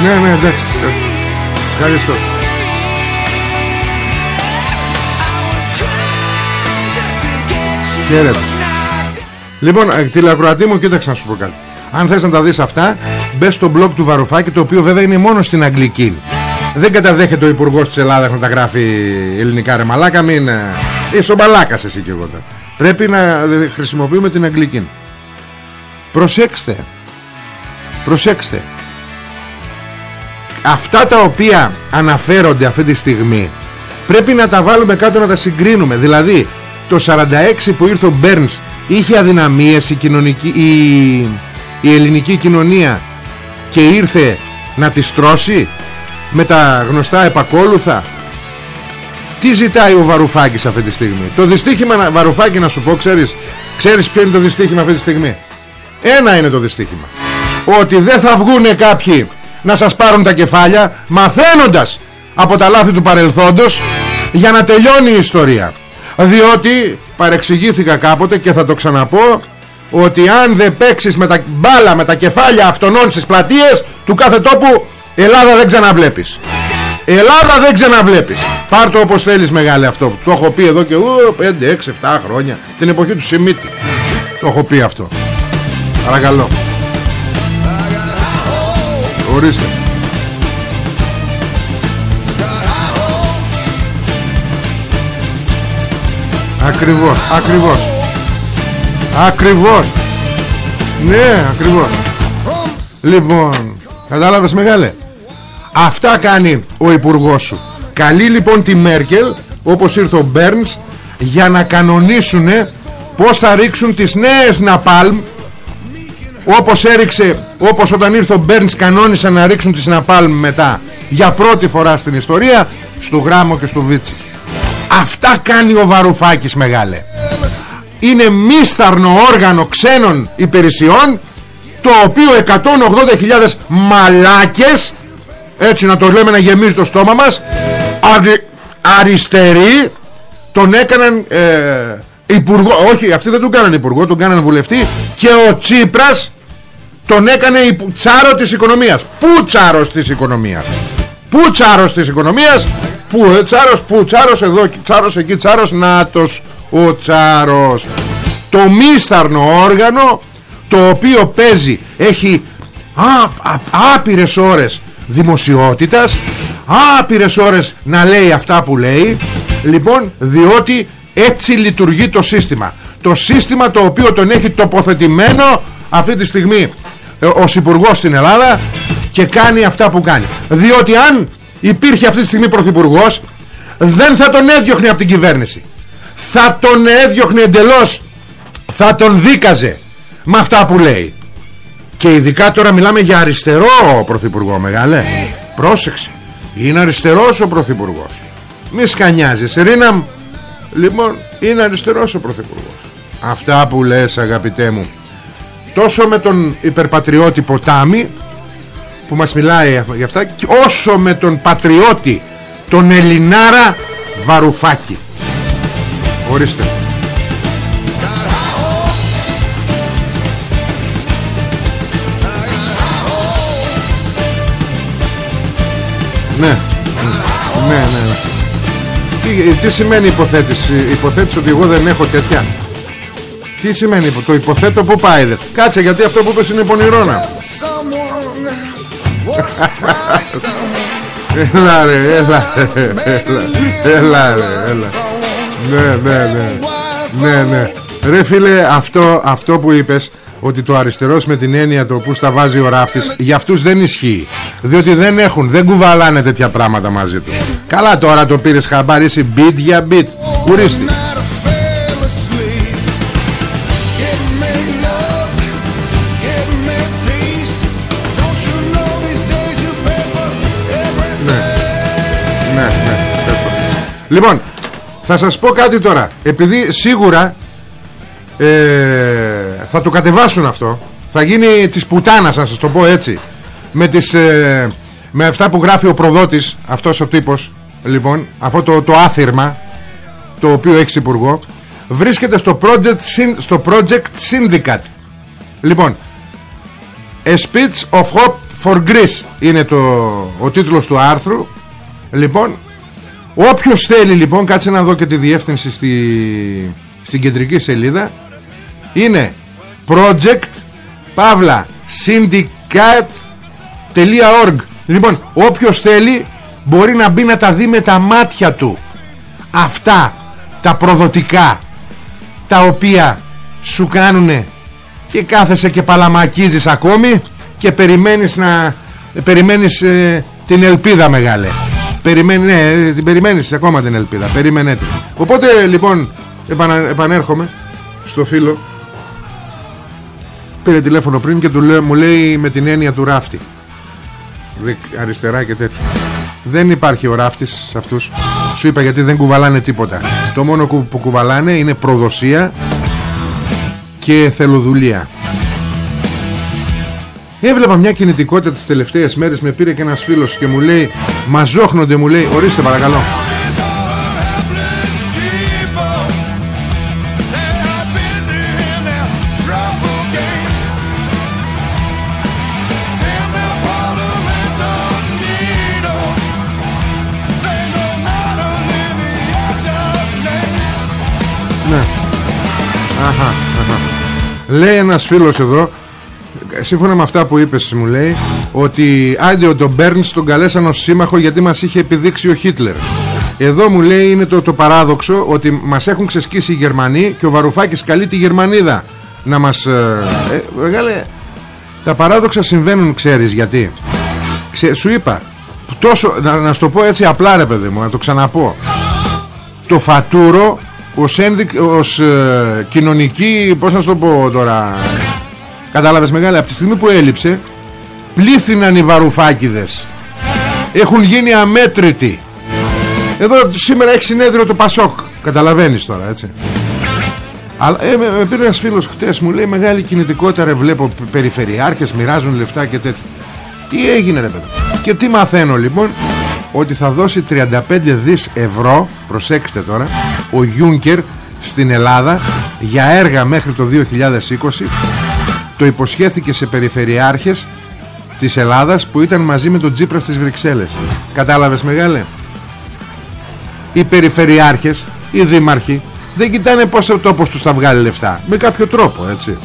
Ναι, ναι, εντάξει. Ευχαριστώ. Χαίρετε. Λοιπόν, ε, τηλεακροατή μου, κοίταξε να σου πω κάτι. Αν θες να τα δεις αυτά, μπες στο blog του Βαρουφάκη, το οποίο βέβαια είναι μόνο στην Αγγλική. Δεν καταδέχεται ο υπουργός της Ελλάδας να τα γράφει ελληνικά ρε μαλάκα Μην ε, είσαι ο μαλάκας εσύ και εγώ Πρέπει να χρησιμοποιούμε την αγγλική Προσέξτε Προσέξτε Αυτά τα οποία αναφέρονται αυτή τη στιγμή Πρέπει να τα βάλουμε κάτω να τα συγκρίνουμε. Δηλαδή το 46 που ήρθε ο Μπέρνς Είχε αδυναμίες η, κοινωνική, η, η ελληνική κοινωνία Και ήρθε να τη στρώσει Με τα γνωστά επακόλουθα. Τι ζητάει ο Βαρουφάκης αυτή τη στιγμή; Το δυστύχημα Βαρουφάκη να σου πω Ξέρεις, ξέρεις ποιο είναι το δυστύχημα αυτή τη στιγμή; Ένα είναι το δυστύχημα. Ότι δεν θα βγούνε κάποιοι Να σας πάρουν τα κεφάλια Μαθαίνοντας από τα λάθη του παρελθόντος Για να τελειώνει η ιστορία. Διότι παρεξηγήθηκα κάποτε και θα το ξαναπώ ότι αν δεν παίξεις με τα μπάλα με τα κεφάλια αυτονών στις πλατείες του κάθε τόπου Ελλάδα δεν ξαναβλέπεις. Ελλάδα δεν ξαναβλέπεις. Πάρ' το όπως θέλεις μεγάλε αυτό. Το έχω πει εδώ και 5, 6, 7 χρόνια Την εποχή του Σιμίτη. Το έχω πει αυτό. Παρακαλώ Ορίστε. Ακριβώς, ακριβώς. Ακριβώς. Ναι, ακριβώς. Λοιπόν, κατάλαβες μεγάλε. Αυτά κάνει ο υπουργός σου. Καλεί λοιπόν τη Μέρκελ Όπως ήρθε ο Μπέρνς Για να κανονίσουν Πως θα ρίξουν τις νέες Ναπάλμ Όπως έριξε Όπως όταν ήρθε ο Μπέρνς κανόνισαν να ρίξουν τις Ναπάλμ μετά Για πρώτη φορά στην ιστορία Στο Γράμμο και στο Βίτσι. Αυτά κάνει ο Βαρουφάκης μεγάλε. Είναι μίσταρνο όργανο ξένων υπηρεσιών Το οποίο 180.000 μαλάκες Έτσι να το λέμε να γεμίζει το στόμα μας Αριστεροί Τον έκαναν ε, υπουργό Όχι αυτοί δεν τον κάνανε υπουργό Τον κάνανε βουλευτή Και ο Τσίπρας τον έκανε τσάρος της οικονομίας. Πού τσάρος της οικονομίας; Πού τσάρος της οικονομίας; Πού ε, τσάρος, πού τσάρος εδώ, τσάρος εκεί, τσάρος Νάτος ο τσάρος. Το μίσταρνο όργανο το οποίο παίζει, έχει α, α, άπειρες ώρες δημοσιότητας άπειρες ώρες να λέει αυτά που λέει. Λοιπόν διότι έτσι λειτουργεί το σύστημα. Το σύστημα το οποίο τον έχει τοποθετημένο αυτή τη στιγμή ε, ως υπουργός στην Ελλάδα και κάνει αυτά που κάνει. Διότι αν υπήρχε αυτή τη στιγμή πρωθυπουργός, δεν θα τον έδιωχνε από την κυβέρνηση. Θα τον έδιωχνε εντελώς. Θα τον δίκαζε με αυτά που λέει. Και ειδικά τώρα μιλάμε για αριστερό πρωθυπουργό μεγάλε. Πρόσεξε. Είναι αριστερός ο πρωθυπουργός. μη σκανιάζεις. Ρίνα λοιπόν είναι αριστερός ο πρωθυπουργός. αυτά που λες αγαπητέ μου τόσο με τον υπερπατριώτη ποτάμι που μας μιλάει για αυτά και όσο με τον πατριώτη τον Ελληνάρα Βαρουφάκη ορίστε ναι ναι ναι, ναι. Τι, τι σημαίνει υποθέτηση; Υποθέτηση ότι εγώ δεν έχω τέτοια. Τι σημαίνει το υποθέτω που πάει δε. Κάτσε γιατί αυτό που είπες είναι πονηρώνα *laughs* Έλα ρε, έλα Έλα ρε, έλα. Ναι, ναι, ναι. Ναι, ναι. Ρε φίλε, αυτό, αυτό που είπες ότι το αριστερός με την έννοια το που στα βάζει ο ράφτης για αυτούς δεν ισχύει. Διότι δεν έχουν, δεν κουβαλάνε τέτοια πράγματα μαζί τους. Καλά τώρα το πήρες χαμπάρι εσύ beat για beat. Ουρίστη Λοιπόν Θα σας πω κάτι τώρα. Επειδή σίγουρα ε, Θα το κατεβάσουν αυτό. Θα γίνει της πουτάνας να σας το πω έτσι. Με τις ε, Με αυτά που γράφει ο προδότης Αυτός ο τύπος Λοιπόν αυτό το, το άθυρμα Το οποίο έχει υπουργό Βρίσκεται στο project, στο project Syndicate. Λοιπόν A speech of hope for Greece Είναι το, ο τίτλος του άρθρου. Λοιπόν Όποιος θέλει λοιπόν Κάτσε να δω και τη διεύθυνση στη, Στην κεντρική σελίδα Είναι Project Παύλα Syndicate.org Λοιπόν όποιος θέλει μπορεί να μπει να τα δει με τα μάτια του. Αυτά τα προδοτικά τα οποία σου κάνουνε και κάθεσαι και παλαμακίζεις ακόμη και περιμένεις να περιμένεις ε, την ελπίδα μεγάλε. Περιμένει, ναι, την περιμένεις ακόμα την ελπίδα. Περιμένετε οπότε λοιπόν επανα, επανέρχομαι στο φίλο πήρε τηλέφωνο πριν και του λέει, μου λέει με την έννοια του ράφτη. Αριστερά και τέτοια. Δεν υπάρχει ο ράφτης σε αυτούς. Σου είπα γιατί δεν κουβαλάνε τίποτα. Το μόνο που κουβαλάνε είναι προδοσία και θελοδουλία Έβλεπα μια κινητικότητα τις τελευταίες μέρες Με πήρε και ένας φίλος και μου λέει Μαζόχνονται μου λέει Ορίστε παρακαλώ Αχα, αχα. Λέει ένας φίλος εδώ σύμφωνα με αυτά που είπες μου λέει ότι άντε τον Μπέρνς τον καλέσαν ως σύμμαχο γιατί μας είχε επιδείξει ο Χίτλερ εδώ μου λέει είναι το, το παράδοξο ότι μας έχουν ξεσκίσει οι Γερμανοί και ο Βαρουφάκης καλεί τη Γερμανίδα να μας ε, ε, μεγάλε, τα παράδοξα συμβαίνουν ξέρεις γιατί. Ξέ, σου είπα τόσο, να, να σου το πω έτσι απλά ρε παιδί μου να το ξαναπώ. Το φατούρο ως, ένδικ, ως ε, κοινωνική πώς να σου το πω τώρα Κατάλαβες μεγάλα Από τη στιγμή που έλειψε Πλήθυναν οι βαρουφάκιδες Έχουν γίνει αμέτρητοι. Εδώ σήμερα έχει συνέδριο το Πασόκ Καταλαβαίνεις τώρα έτσι. Αλλά, ε, με, με πήρε ένας φίλος χτες Μου λέει μεγάλη κινητικότητα ρε βλέπω Περιφερειάρχες μοιράζουν λεφτά και τέτοια Τι έγινε ρε παιδί Και τι μαθαίνω λοιπόν Ότι θα δώσει 35 δις ευρώ Προσέξτε τώρα Ο Γιούνκερ στην Ελλάδα Για έργα μέχρι το 2020 το υποσχέθηκε σε περιφερειάρχες της Ελλάδας που ήταν μαζί με τον Τζίπρας στις Βρυξέλλες. Κατάλαβες μεγάλε; Οι περιφερειάρχες οι δήμαρχοι δεν κοιτάνε πως ο τόπος τους θα βγάλει λεφτά. Με κάποιο τρόπο έτσι.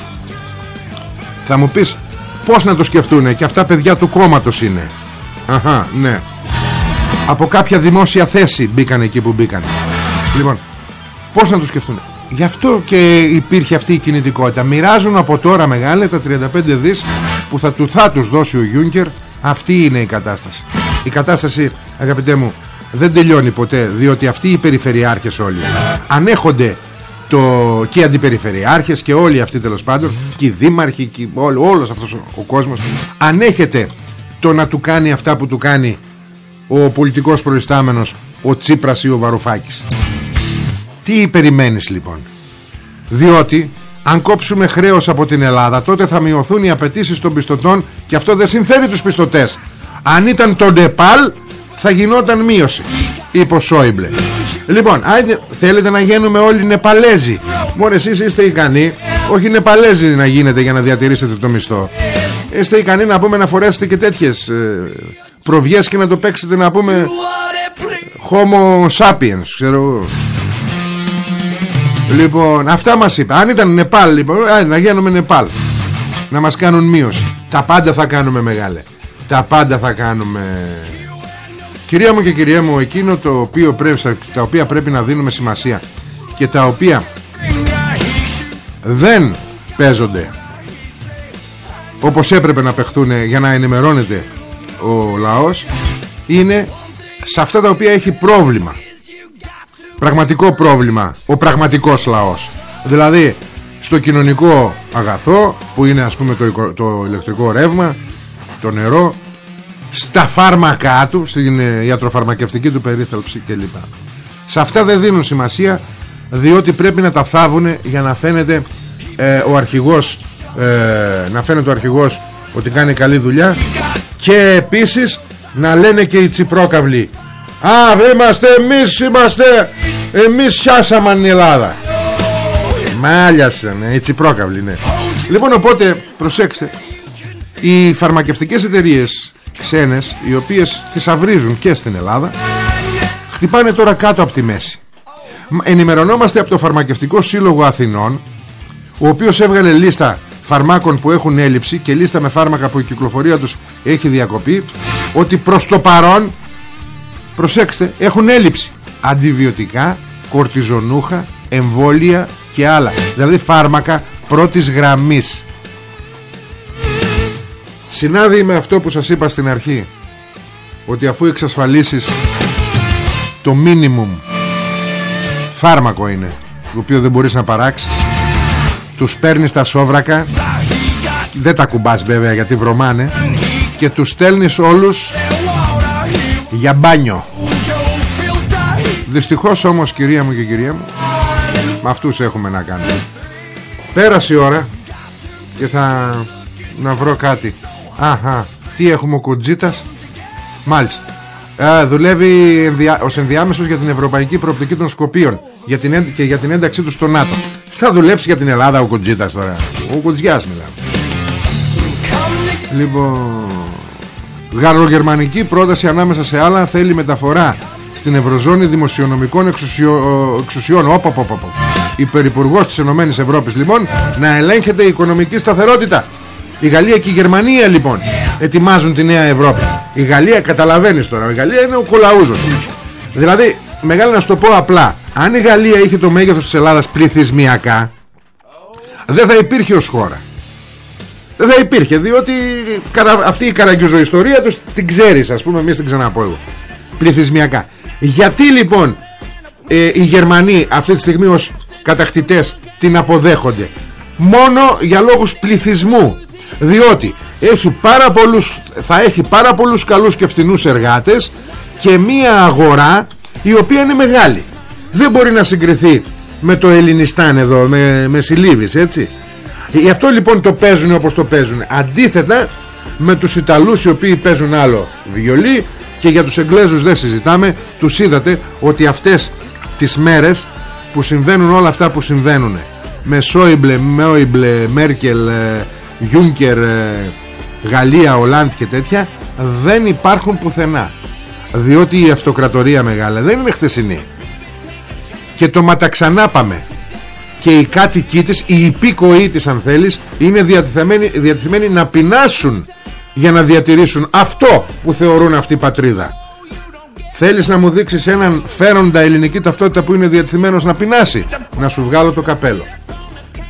Θα μου πεις πως να το σκεφτούνε και αυτά παιδιά του κόμματος είναι. Αχα ναι από κάποια δημόσια θέση μπήκαν εκεί που μπήκαν λοιπόν πως να το σκεφτούνε Γι' αυτό και υπήρχε αυτή η κινητικότητα. Μοιράζουν από τώρα μεγάλε τα 35 δις Που θα, του, θα τους δώσει ο Γιούνκερ. Αυτή είναι η κατάσταση. Η κατάσταση αγαπητέ μου Δεν τελειώνει ποτέ Διότι αυτοί οι περιφερειάρχες όλοι Ανέχονται το, και οι αντιπεριφερειάρχες Και όλοι αυτοί τέλος πάντων Και οι δήμαρχοι και όλο, Όλος αυτός ο, ο κόσμος Ανέχεται το να του κάνει αυτά που του κάνει Ο πολιτικός προϊστάμενος Ο Τσίπρας ή ο Βαρουφάκης. Τι περιμένεις λοιπόν; Διότι αν κόψουμε χρέος από την Ελλάδα Τότε θα μειωθούν οι απαιτήσεις των πιστωτών Και αυτό δεν συμφέρει τους πιστωτές. Αν ήταν το Νεπάλ Θα γινόταν μείωση. Είπε ο Σόιμπλε Λοιπόν θέλετε να γίνουμε όλοι Νεπαλέζοι. Μόνο εσείς είστε ικανοί Όχι Νεπαλέζοι να γίνετε για να διατηρήσετε το μισθό. Είστε ικανοί να πούμε να φορέσετε και τέτοιες ε, Προβιές και να το παίξετε να πούμε Homo sapiens Ξέρω Λοιπόν αυτά μας είπε. Αν ήταν Νεπάλ λοιπόν Να γίνουμε Νεπάλ. Να μας κάνουν μείωση. Τα πάντα θα κάνουμε μεγάλε. Τα πάντα θα κάνουμε. Κυρία μου και κυρία μου Εκείνο το οποίο πρέπει, τα οποία πρέπει να δίνουμε σημασία Και τα οποία Δεν παίζονται Όπως έπρεπε να παιχτούν Για να ενημερώνεται Ο λαός Είναι σε αυτά τα οποία έχει πρόβλημα. Πραγματικό πρόβλημα ο πραγματικός λαός. Δηλαδή στο κοινωνικό αγαθό που είναι ας πούμε το, το ηλεκτρικό ρεύμα το νερό στα φάρμακά του στην ε, ιατροφαρμακευτική του περίθαλψη κλπ. Σε αυτά δεν δίνουν σημασία διότι πρέπει να τα θάβουν για να φαίνεται ε, ο αρχηγός ε, να φαίνεται ο αρχηγός ότι κάνει καλή δουλειά και επίσης να λένε και οι τσιπρόκαυλοι Α, είμαστε εμείς είμαστε Εμείς χιάσαμε την Ελλάδα Μάλιασαν Έτσι πρόκαυλη ναι. Λοιπόν οπότε προσέξτε Οι φαρμακευτικές εταιρείες Ξένες οι οποίες θησαυρίζουν και στην Ελλάδα Χτυπάνε τώρα κάτω από τη μέση. Ενημερωνόμαστε από το Φαρμακευτικό Σύλλογο Αθηνών Ο οποίος έβγαλε λίστα φαρμάκων που έχουν έλλειψη Και λίστα με φάρμακα που η κυκλοφορία τους έχει διακοπεί Ότι προς το παρόν προσέξτε έχουν έλλειψη. Αντιβιωτικά κορτιζονούχα εμβόλια και άλλα. Δηλαδή φάρμακα πρώτης γραμμής. Συνάδει με αυτό που σας είπα στην αρχή ότι αφού εξασφαλίσεις το μίνιμουμ φάρμακο είναι το οποίο δεν μπορείς να παράξεις τους παίρνεις τα σόβρακα δεν τα κουμπάς βέβαια γιατί βρωμάνε και τους στέλνεις όλους για μπάνιο. Δυστυχώς όμως κυρία μου και κυρία μου Με αυτούς έχουμε να κάνουμε. Πέρασε η ώρα Και θα να βρω κάτι. Αχα Τι έχουμε ο Κουτζίτας Μάλιστα. Α, δουλεύει ενδια... ως ενδιάμεσος για την ευρωπαϊκή προοπτική των Σκοπίων για την... και για την ένταξή τους στο ΝΑΤΟ. Θα δουλέψει για την Ελλάδα ο Κουτζίτας τώρα. Ο Κουτζιάς μιλάμε. Λοιπόν, γαλλογερμανική πρόταση ανάμεσα σε άλλα θέλει μεταφορά στην Ευρωζώνη δημοσιονομικών εξουσιο... εξουσιών. Όπα, όπα, όπα. Υπερυπουργός της Ενωμένης Ευρώπης λοιπόν να ελέγχεται η οικονομική σταθερότητα. Η Γαλλία και η Γερμανία λοιπόν ετοιμάζουν τη νέα Ευρώπη. Η Γαλλία καταλαβαίνεις τώρα. Η Γαλλία είναι ο κολαούζος. Δηλαδή, μεγάλη να σου το πω απλά. Αν η Γαλλία είχε το μέγεθος της Ελλάδας πληθυσμιακά δεν θα υπήρχε ως χώρα. Δεν θα υπήρχε διότι αυτή η καραγκιουζο ιστορία τους την ξέρεις ας πούμε εμείς την ξαναπώ εγώ. Πληθυσμιακά. Γιατί λοιπόν ε, οι Γερμανοί αυτή τη στιγμή ως κατακτητές την αποδέχονται; Μόνο για λόγους πληθυσμού διότι έχει πάρα πολλούς, θα έχει πάρα πολλούς καλούς και φθηνούς εργάτες και μία αγορά η οποία είναι μεγάλη δεν μπορεί να συγκριθεί με το Ελληνιστάν εδώ με, με συλλήβεις έτσι. Γι' αυτό λοιπόν το παίζουν όπως το παίζουν αντίθετα με τους Ιταλούς οι οποίοι παίζουν άλλο βιολί και για τους Εγγλέζους δεν συζητάμε. Τους είδατε ότι αυτές τις μέρες που συμβαίνουν όλα αυτά που συμβαίνουν με Σόιμπλε, Μόιμπλε, Μέρκελ Γιούνκερ Γαλλία, Ολάντ και τέτοια δεν υπάρχουν πουθενά. Διότι η αυτοκρατορία μεγάλα δεν είναι χτεσινή και το ματαξανάπαμε. Και οι κάτοικοί της, οι υπήκοοι της αν θέλεις είναι διατεθειμένοι, διατεθειμένοι να πεινάσουν για να διατηρήσουν αυτό που θεωρούν αυτή η πατρίδα. Θέλεις να μου δείξεις έναν φέροντα ελληνική ταυτότητα που είναι διατηθειμένος να πεινάσει; Να σου βγάλω το καπέλο.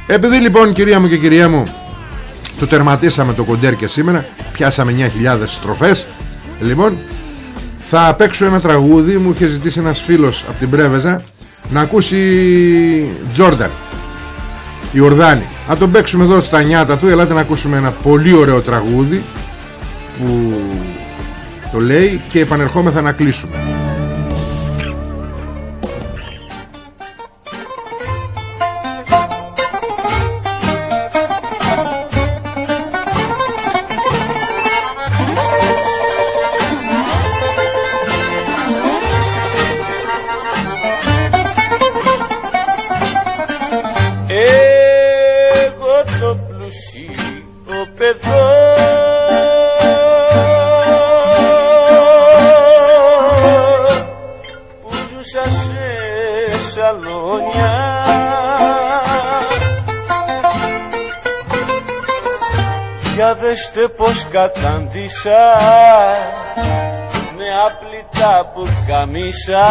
Επειδή λοιπόν κυρία μου και κυρία μου Το τερματίσαμε το κοντέρ και σήμερα Πιάσαμε 9.000 στροφές Λοιπόν θα παίξω ένα τραγούδι. Μου είχε ζητήσει ένας φίλος από την Πρέβεζα Να ακούσει Τζόρνταν. Η Ορδάνη. Να τον παίξουμε εδώ στα νιάτα του Ελάτε να ακούσουμε ένα πολύ ωραίο τραγούδι Που το λέει και επανερχόμεθα να κλείσουμε κατάντησα με απλητά που καμίσα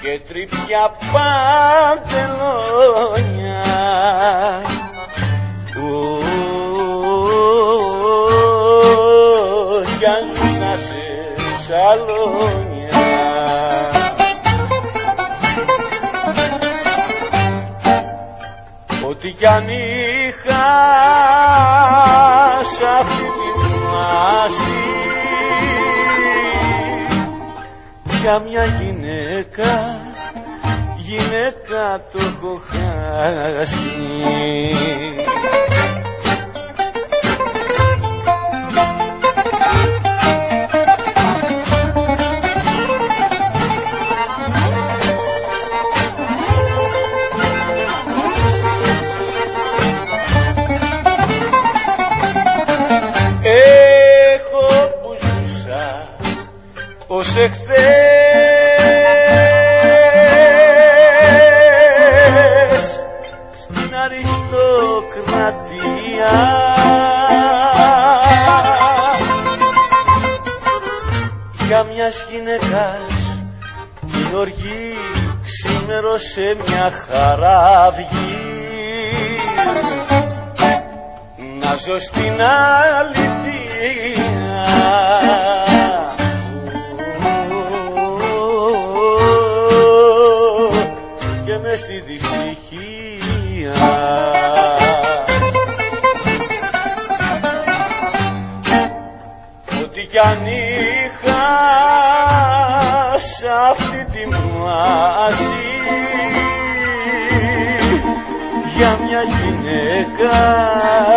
και τρυπιά παντελόνια κι αν σε σαλόνια Ό,τι κι αν σ' αυτή τη μάση για μια γυναίκα γυναίκα το έχω χάσει ως εχθές στην αριστοκρατία. Για μιας γυναίκας την οργή ξημέρωσε μια χαραυγή να ζω στην αλήθεια κι αν είχα σ' αυτή τη μάση για μια γυναίκα, γυναίκα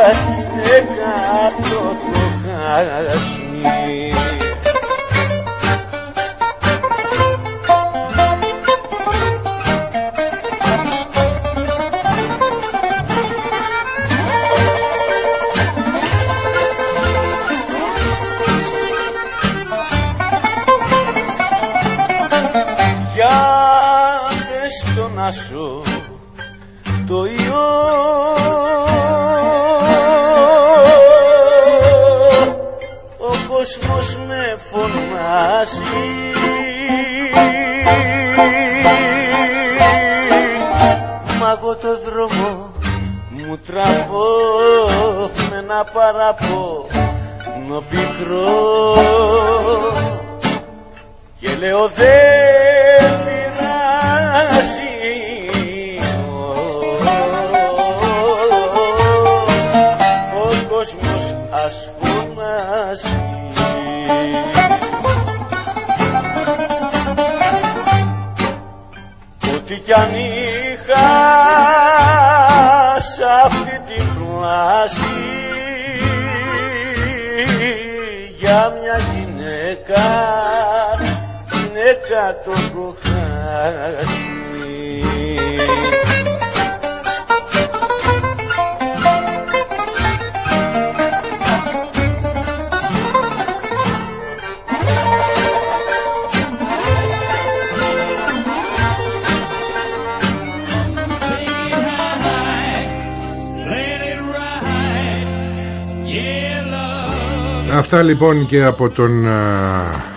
Αυτά λοιπόν και από τον α,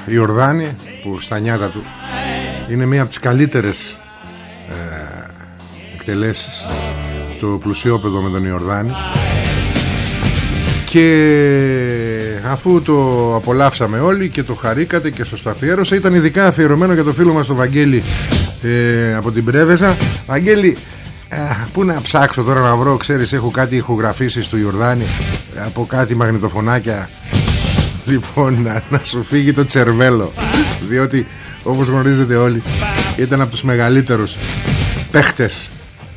Ιορδάνη που στα νιάτα του είναι μία από τις καλύτερες ε, εκτελέσεις το πλουσιόπεδο με τον Ιορδάνη. Και αφού το απολαύσαμε όλοι και το χαρήκατε και στο αφιέρωσα ήταν ειδικά αφιερωμένο για το φίλο μας τον Βαγγέλη ε, από την Πρέβεζα. Βαγγέλη ε, πού να ψάξω τώρα να βρω ξέρεις έχω κάτι ηχογραφήσεις του Ιορδάνη από κάτι μαγνητοφωνάκια *laughs* Λοιπόν να, να σου φύγει το τσερβέλο. Διότι όπως γνωρίζετε όλοι Ήταν από τους μεγαλύτερους Παίχτες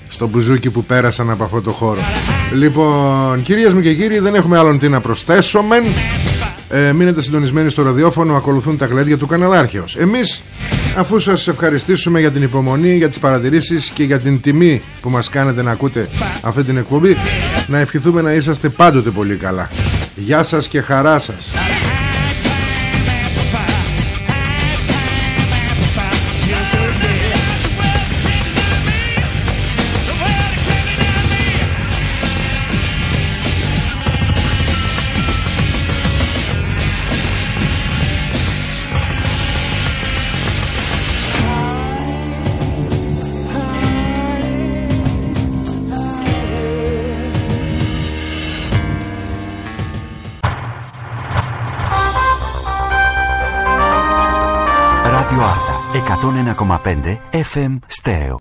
Στο μπουζούκι που πέρασαν από αυτό το χώρο. Λοιπόν κυρίες μου και κύριοι Δεν έχουμε άλλον τι να προσθέσουμε. Ε, Μείνετε συντονισμένοι στο ραδιόφωνο Ακολουθούν τα γλέντια του καναλάρχεως. Εμείς αφού σας ευχαριστήσουμε για την υπομονή Για τις παρατηρήσεις και για την τιμή Που μας κάνετε να ακούτε αυτή την εκπομπή Να ευχηθούμε να είσαστε πάντοτε πολύ καλά. Γεια σας και χαρά σας Radio Arta 101,5 FM Stereo.